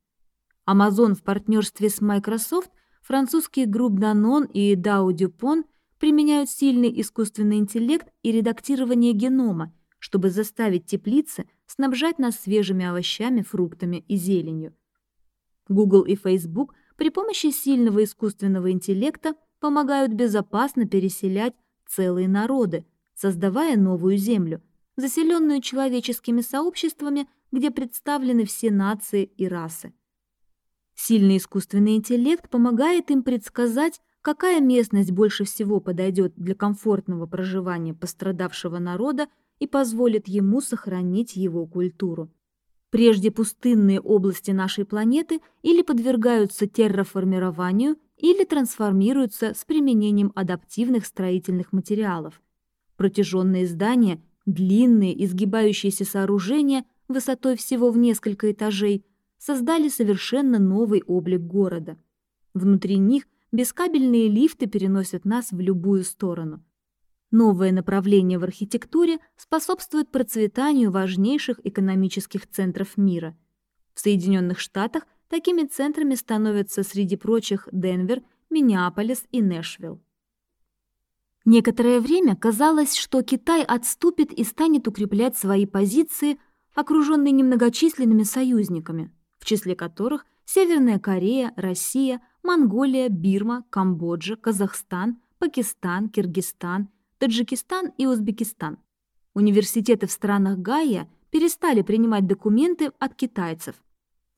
S1: Amazon в партнерстве с Microsoft, французские групп Danone и Dow DuPont применяют сильный искусственный интеллект и редактирование генома, чтобы заставить теплицы снабжать нас свежими овощами, фруктами и зеленью. Google и Facebook при помощи сильного искусственного интеллекта помогают безопасно переселять целые народы, создавая новую землю, заселенную человеческими сообществами, где представлены все нации и расы. Сильный искусственный интеллект помогает им предсказать, какая местность больше всего подойдет для комфортного проживания пострадавшего народа и позволит ему сохранить его культуру. Прежде пустынные области нашей планеты или подвергаются терраформированию, или трансформируются с применением адаптивных строительных материалов. Протяженные здания, длинные изгибающиеся сооружения высотой всего в несколько этажей создали совершенно новый облик города. Внутри них бескабельные лифты переносят нас в любую сторону. Новое направление в архитектуре способствует процветанию важнейших экономических центров мира. В Соединенных Штатах такими центрами становятся среди прочих Денвер, Миннеаполис и Нэшвилл. Некоторое время казалось, что Китай отступит и станет укреплять свои позиции, окруженные немногочисленными союзниками, в числе которых Северная Корея, Россия, Монголия, Бирма, Камбоджа, Казахстан, Пакистан, Киргизстан, Таджикистан и Узбекистан. Университеты в странах Гайя перестали принимать документы от китайцев.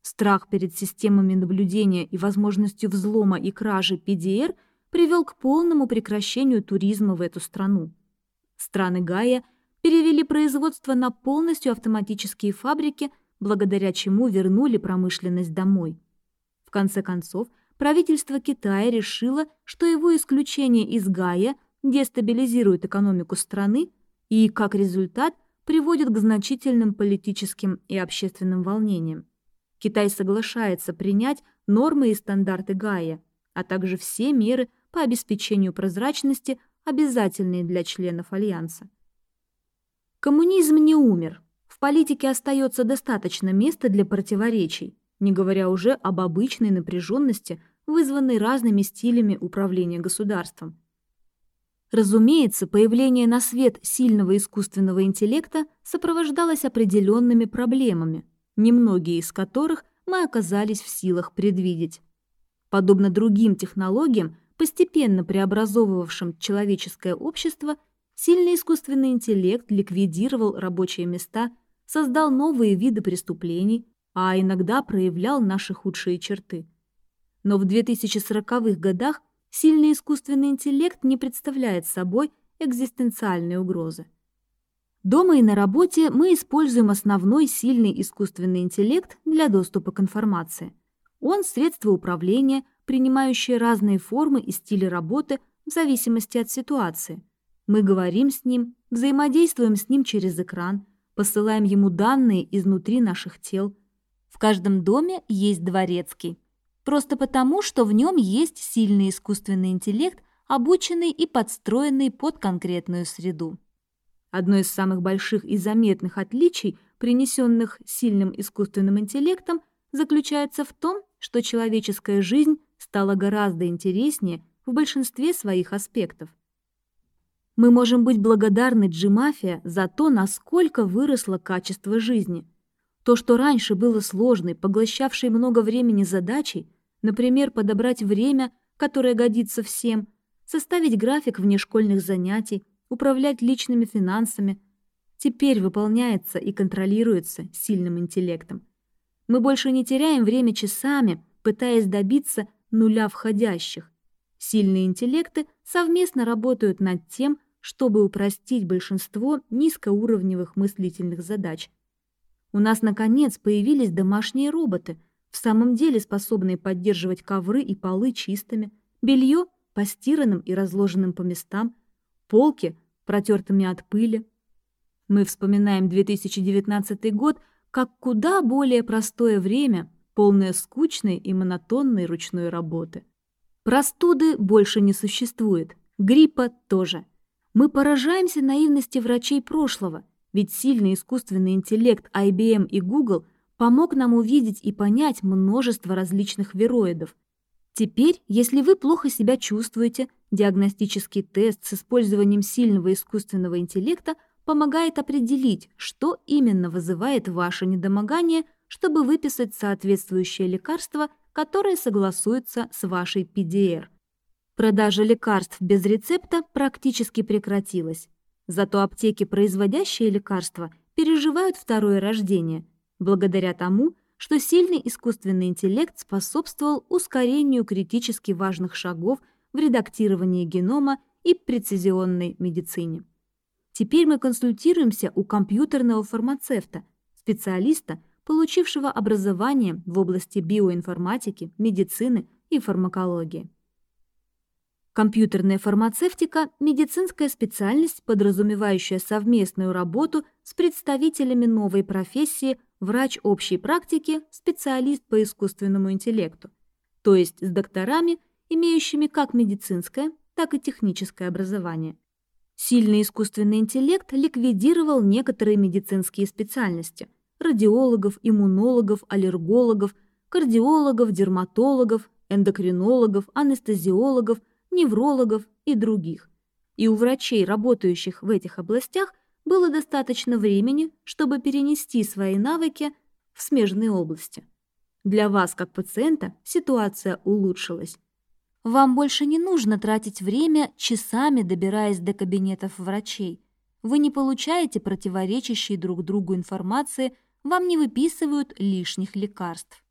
S1: Страх перед системами наблюдения и возможностью взлома и кражи ПДР привел к полному прекращению туризма в эту страну. Страны Гайя перевели производство на полностью автоматические фабрики, благодаря чему вернули промышленность домой. В конце концов, правительство Китая решило, что его исключение из Гая – дестабилизирует экономику страны и, как результат, приводит к значительным политическим и общественным волнениям. Китай соглашается принять нормы и стандарты Гая, а также все меры по обеспечению прозрачности, обязательные для членов Альянса. Коммунизм не умер. В политике остается достаточно места для противоречий, не говоря уже об обычной напряженности, вызванной разными стилями управления государством – Разумеется, появление на свет сильного искусственного интеллекта сопровождалось определенными проблемами, немногие из которых мы оказались в силах предвидеть. Подобно другим технологиям, постепенно преобразовывавшим человеческое общество, сильный искусственный интеллект ликвидировал рабочие места, создал новые виды преступлений, а иногда проявлял наши худшие черты. Но в 2040-х годах сильный искусственный интеллект не представляет собой экзистенциальной угрозы. Дома и на работе мы используем основной сильный искусственный интеллект для доступа к информации. Он – средство управления, принимающее разные формы и стили работы в зависимости от ситуации. Мы говорим с ним, взаимодействуем с ним через экран, посылаем ему данные изнутри наших тел. В каждом доме есть дворецкий – просто потому, что в нем есть сильный искусственный интеллект, обученный и подстроенный под конкретную среду. Одно из самых больших и заметных отличий, принесенных сильным искусственным интеллектом, заключается в том, что человеческая жизнь стала гораздо интереснее в большинстве своих аспектов. Мы можем быть благодарны Джимафия за то, насколько выросло качество жизни. То, что раньше было сложной, поглощавшей много времени задачей, Например, подобрать время, которое годится всем, составить график внешкольных занятий, управлять личными финансами. Теперь выполняется и контролируется сильным интеллектом. Мы больше не теряем время часами, пытаясь добиться нуля входящих. Сильные интеллекты совместно работают над тем, чтобы упростить большинство низкоуровневых мыслительных задач. У нас, наконец, появились домашние роботы, в самом деле способные поддерживать ковры и полы чистыми, белье постиранным и разложенным по местам, полки протертыми от пыли. Мы вспоминаем 2019 год как куда более простое время, полное скучной и монотонной ручной работы. Простуды больше не существует, гриппа тоже. Мы поражаемся наивности врачей прошлого, ведь сильный искусственный интеллект IBM и Google – помог нам увидеть и понять множество различных вироидов. Теперь, если вы плохо себя чувствуете, диагностический тест с использованием сильного искусственного интеллекта помогает определить, что именно вызывает ваше недомогание, чтобы выписать соответствующее лекарство, которые согласуются с вашей PDR. Продажа лекарств без рецепта практически прекратилась. Зато аптеки, производящие лекарства, переживают второе рождение, благодаря тому, что сильный искусственный интеллект способствовал ускорению критически важных шагов в редактировании генома и прецизионной медицине. Теперь мы консультируемся у компьютерного фармацевта, специалиста, получившего образование в области биоинформатики, медицины и фармакологии. Компьютерная фармацевтика – медицинская специальность, подразумевающая совместную работу с представителями новой профессии врач общей практики, специалист по искусственному интеллекту, то есть с докторами, имеющими как медицинское, так и техническое образование. Сильный искусственный интеллект ликвидировал некоторые медицинские специальности – радиологов, иммунологов, аллергологов, кардиологов, дерматологов, эндокринологов, анестезиологов – неврологов и других. И у врачей, работающих в этих областях, было достаточно времени, чтобы перенести свои навыки в смежные области. Для вас, как пациента, ситуация улучшилась. Вам больше не нужно тратить время, часами добираясь до кабинетов врачей. Вы не получаете противоречащей друг другу информации, вам не выписывают лишних лекарств.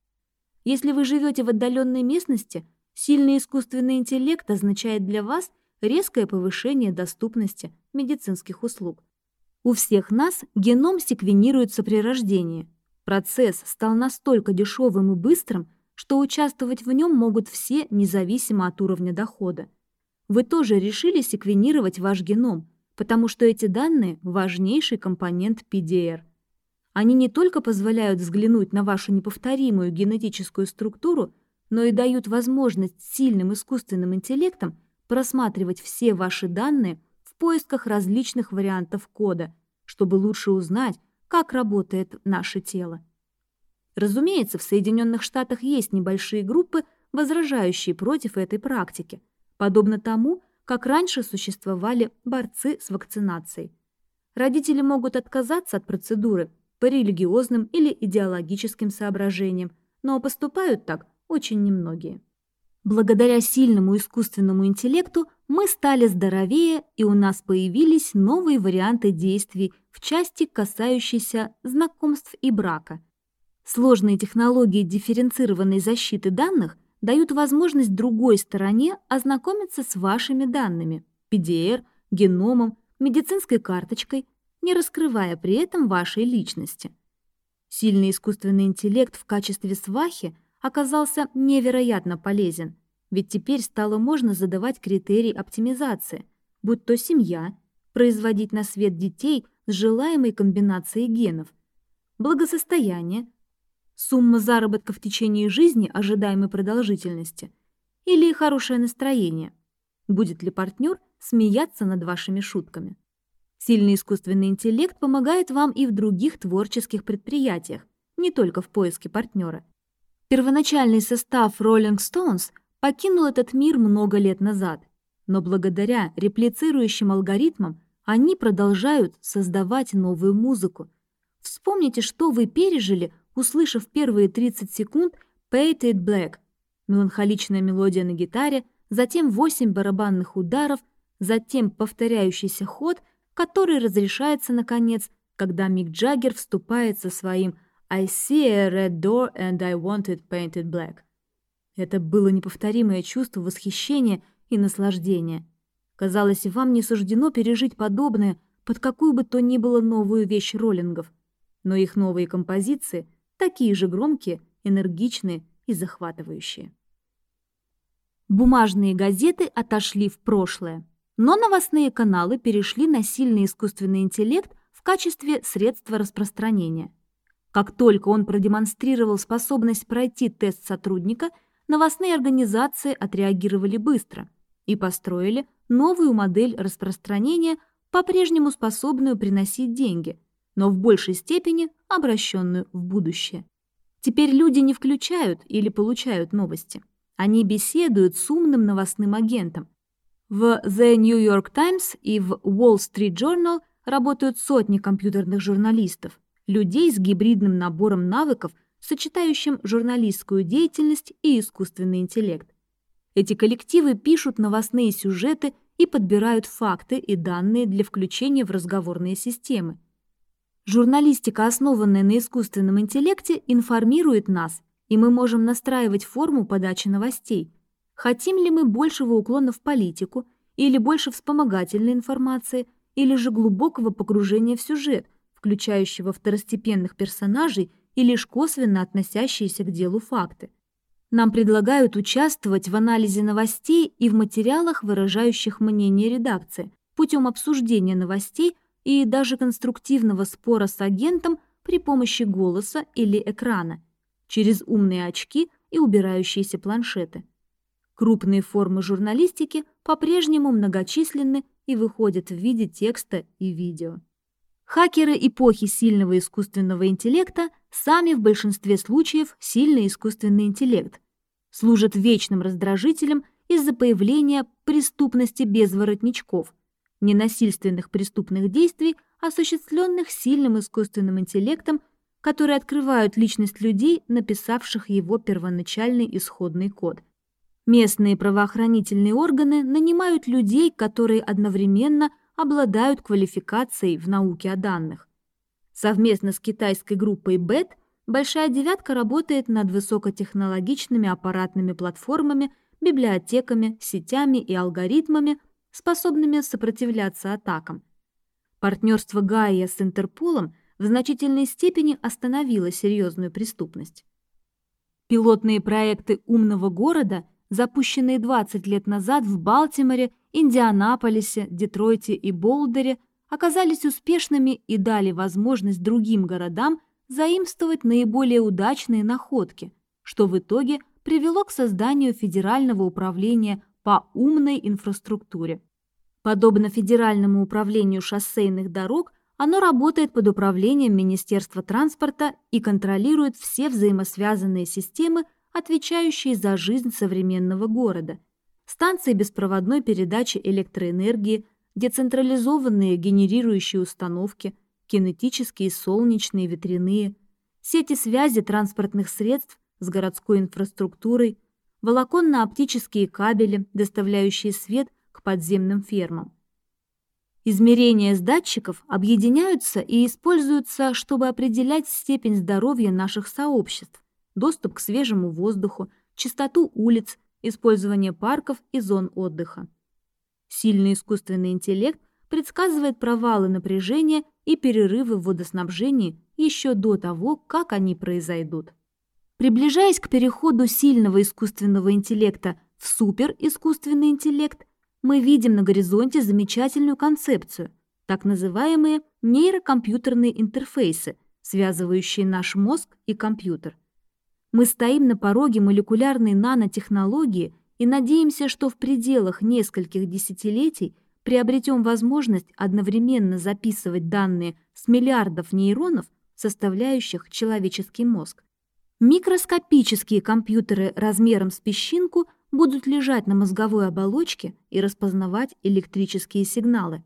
S1: Если вы живете в отдаленной местности – Сильный искусственный интеллект означает для вас резкое повышение доступности медицинских услуг. У всех нас геном секвенируется при рождении. Процесс стал настолько дешевым и быстрым, что участвовать в нем могут все, независимо от уровня дохода. Вы тоже решили секвенировать ваш геном, потому что эти данные – важнейший компонент PDR. Они не только позволяют взглянуть на вашу неповторимую генетическую структуру – но и дают возможность сильным искусственным интеллектом просматривать все ваши данные в поисках различных вариантов кода, чтобы лучше узнать, как работает наше тело. Разумеется, в Соединенных Штатах есть небольшие группы, возражающие против этой практики, подобно тому, как раньше существовали борцы с вакцинацией. Родители могут отказаться от процедуры по религиозным или идеологическим соображениям, но поступают так очень немногие. Благодаря сильному искусственному интеллекту мы стали здоровее, и у нас появились новые варианты действий в части, касающейся знакомств и брака. Сложные технологии дифференцированной защиты данных дают возможность другой стороне ознакомиться с вашими данными – PDR, геномом, медицинской карточкой, не раскрывая при этом вашей личности. Сильный искусственный интеллект в качестве свахи – оказался невероятно полезен, ведь теперь стало можно задавать критерии оптимизации, будь то семья, производить на свет детей с желаемой комбинацией генов, благосостояние, сумма заработка в течение жизни ожидаемой продолжительности или хорошее настроение, будет ли партнер смеяться над вашими шутками. Сильный искусственный интеллект помогает вам и в других творческих предприятиях, не только в поиске партнера. Первоначальный состав Rolling Stones покинул этот мир много лет назад, но благодаря реплицирующим алгоритмам они продолжают создавать новую музыку. Вспомните, что вы пережили, услышав первые 30 секунд Painted Black, меланхоличная мелодия на гитаре, затем 8 барабанных ударов, затем повторяющийся ход, который разрешается, наконец, когда Мик Джаггер вступает со своим I see a red door and I want it painted black. Это было неповторимое чувство восхищения и наслаждения. Казалось, вам не суждено пережить подобное под какую бы то ни было новую вещь роллингов. Но их новые композиции такие же громкие, энергичные и захватывающие. Бумажные газеты отошли в прошлое, но новостные каналы перешли на сильный искусственный интеллект в качестве средства распространения – как только он продемонстрировал способность пройти тест сотрудника, новостные организации отреагировали быстро и построили новую модель распространения, по-прежнему способную приносить деньги, но в большей степени обращенную в будущее. Теперь люди не включают или получают новости. Они беседуют с умным новостным агентом. В The New York Times и в Wall Street Journal работают сотни компьютерных журналистов – людей с гибридным набором навыков, сочетающим журналистскую деятельность и искусственный интеллект. Эти коллективы пишут новостные сюжеты и подбирают факты и данные для включения в разговорные системы. Журналистика, основанная на искусственном интеллекте, информирует нас, и мы можем настраивать форму подачи новостей. Хотим ли мы большего уклона в политику, или больше вспомогательной информации, или же глубокого погружения в сюжет, включающего второстепенных персонажей и лишь косвенно относящиеся к делу факты. Нам предлагают участвовать в анализе новостей и в материалах, выражающих мнение редакции, путем обсуждения новостей и даже конструктивного спора с агентом при помощи голоса или экрана, через умные очки и убирающиеся планшеты. Крупные формы журналистики по-прежнему многочисленны и выходят в виде текста и видео. Хакеры эпохи сильного искусственного интеллекта сами в большинстве случаев сильный искусственный интеллект, служат вечным раздражителем из-за появления преступности без воротничков, ненасильственных преступных действий, осуществленных сильным искусственным интеллектом, которые открывают личность людей, написавших его первоначальный исходный код. Местные правоохранительные органы нанимают людей, которые одновременно – обладают квалификацией в науке о данных. Совместно с китайской группой BET «Большая девятка» работает над высокотехнологичными аппаратными платформами, библиотеками, сетями и алгоритмами, способными сопротивляться атакам. Партнерство Гайя с Интерполом в значительной степени остановило серьезную преступность. Пилотные проекты «Умного города», запущенные 20 лет назад в Балтиморе Индианаполисе, Детройте и Болдере оказались успешными и дали возможность другим городам заимствовать наиболее удачные находки, что в итоге привело к созданию Федерального управления по умной инфраструктуре. Подобно Федеральному управлению шоссейных дорог, оно работает под управлением Министерства транспорта и контролирует все взаимосвязанные системы, отвечающие за жизнь современного города – станции беспроводной передачи электроэнергии, децентрализованные генерирующие установки, кинетические солнечные ветряные, сети связи транспортных средств с городской инфраструктурой, волоконно-оптические кабели, доставляющие свет к подземным фермам. Измерения с датчиков объединяются и используются, чтобы определять степень здоровья наших сообществ, доступ к свежему воздуху, чистоту улиц, использование парков и зон отдыха. Сильный искусственный интеллект предсказывает провалы напряжения и перерывы в водоснабжении еще до того, как они произойдут. Приближаясь к переходу сильного искусственного интеллекта в суперискусственный интеллект, мы видим на горизонте замечательную концепцию, так называемые нейрокомпьютерные интерфейсы, связывающие наш мозг и компьютер – мы стоим на пороге молекулярной нанотехнологии и надеемся, что в пределах нескольких десятилетий приобретем возможность одновременно записывать данные с миллиардов нейронов, составляющих человеческий мозг. Микроскопические компьютеры размером с песчинку будут лежать на мозговой оболочке и распознавать электрические сигналы.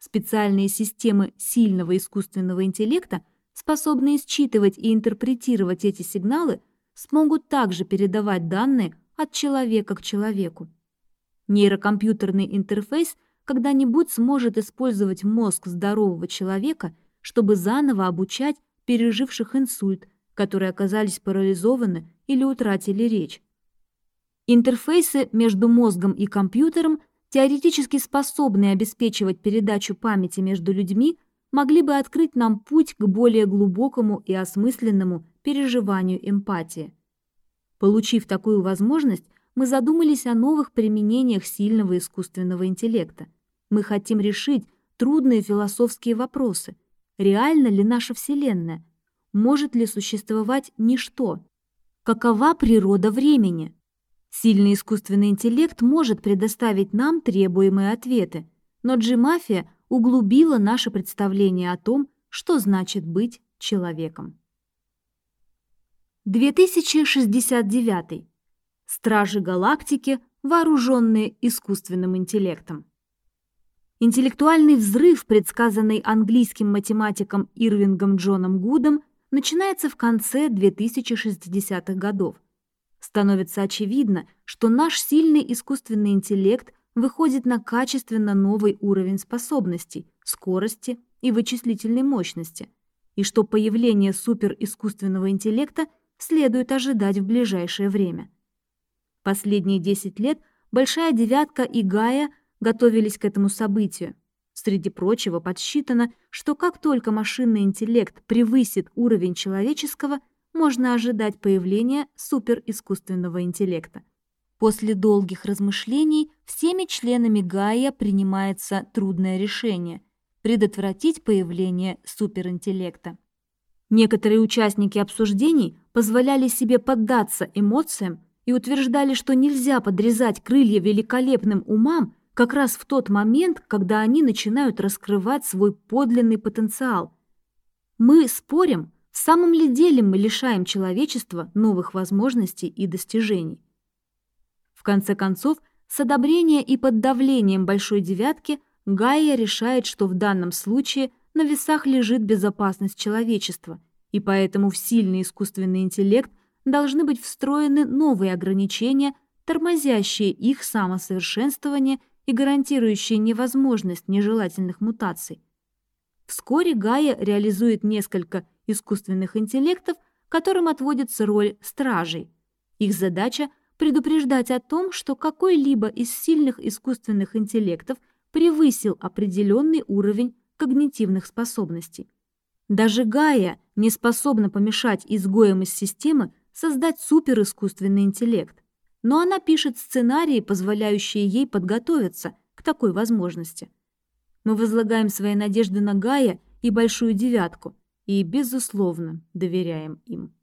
S1: Специальные системы сильного искусственного интеллекта – способные считывать и интерпретировать эти сигналы, смогут также передавать данные от человека к человеку. Нейрокомпьютерный интерфейс когда-нибудь сможет использовать мозг здорового человека, чтобы заново обучать переживших инсульт, которые оказались парализованы или утратили речь. Интерфейсы между мозгом и компьютером, теоретически способные обеспечивать передачу памяти между людьми, могли бы открыть нам путь к более глубокому и осмысленному переживанию эмпатии. Получив такую возможность, мы задумались о новых применениях сильного искусственного интеллекта. Мы хотим решить трудные философские вопросы. Реальна ли наша Вселенная? Может ли существовать ничто? Какова природа времени? Сильный искусственный интеллект может предоставить нам требуемые ответы, но G-мафия углубила наше представление о том, что значит быть человеком. 2069. Стражи галактики, вооруженные искусственным интеллектом. Интеллектуальный взрыв, предсказанный английским математиком Ирвингом Джоном Гудом, начинается в конце 2060-х годов. Становится очевидно, что наш сильный искусственный интеллект выходит на качественно новый уровень способностей, скорости и вычислительной мощности, и что появление суперискусственного интеллекта следует ожидать в ближайшее время. Последние 10 лет Большая девятка и Гая готовились к этому событию. Среди прочего подсчитано, что как только машинный интеллект превысит уровень человеческого, можно ожидать появления суперискусственного интеллекта. После долгих размышлений всеми членами Гая принимается трудное решение – предотвратить появление суперинтеллекта. Некоторые участники обсуждений позволяли себе поддаться эмоциям и утверждали, что нельзя подрезать крылья великолепным умам как раз в тот момент, когда они начинают раскрывать свой подлинный потенциал. Мы спорим, в самом ли деле мы лишаем человечества новых возможностей и достижений. Конце концов, с одобрения и под давлением Большой Девятки Гайя решает, что в данном случае на весах лежит безопасность человечества, и поэтому в сильный искусственный интеллект должны быть встроены новые ограничения, тормозящие их самосовершенствование – и гарантирующие невозможность нежелательных мутаций. Вскоре Гая реализует несколько искусственных интеллектов, которым отводится роль стражей. Их задача – предупреждать о том, что какой-либо из сильных искусственных интеллектов превысил определенный уровень когнитивных способностей. Даже Гая не способна помешать изгоям из системы создать суперискусственный интеллект но она пишет сценарии, позволяющие ей подготовиться к такой возможности. Мы возлагаем свои надежды на Гая и Большую Девятку и, безусловно, доверяем им.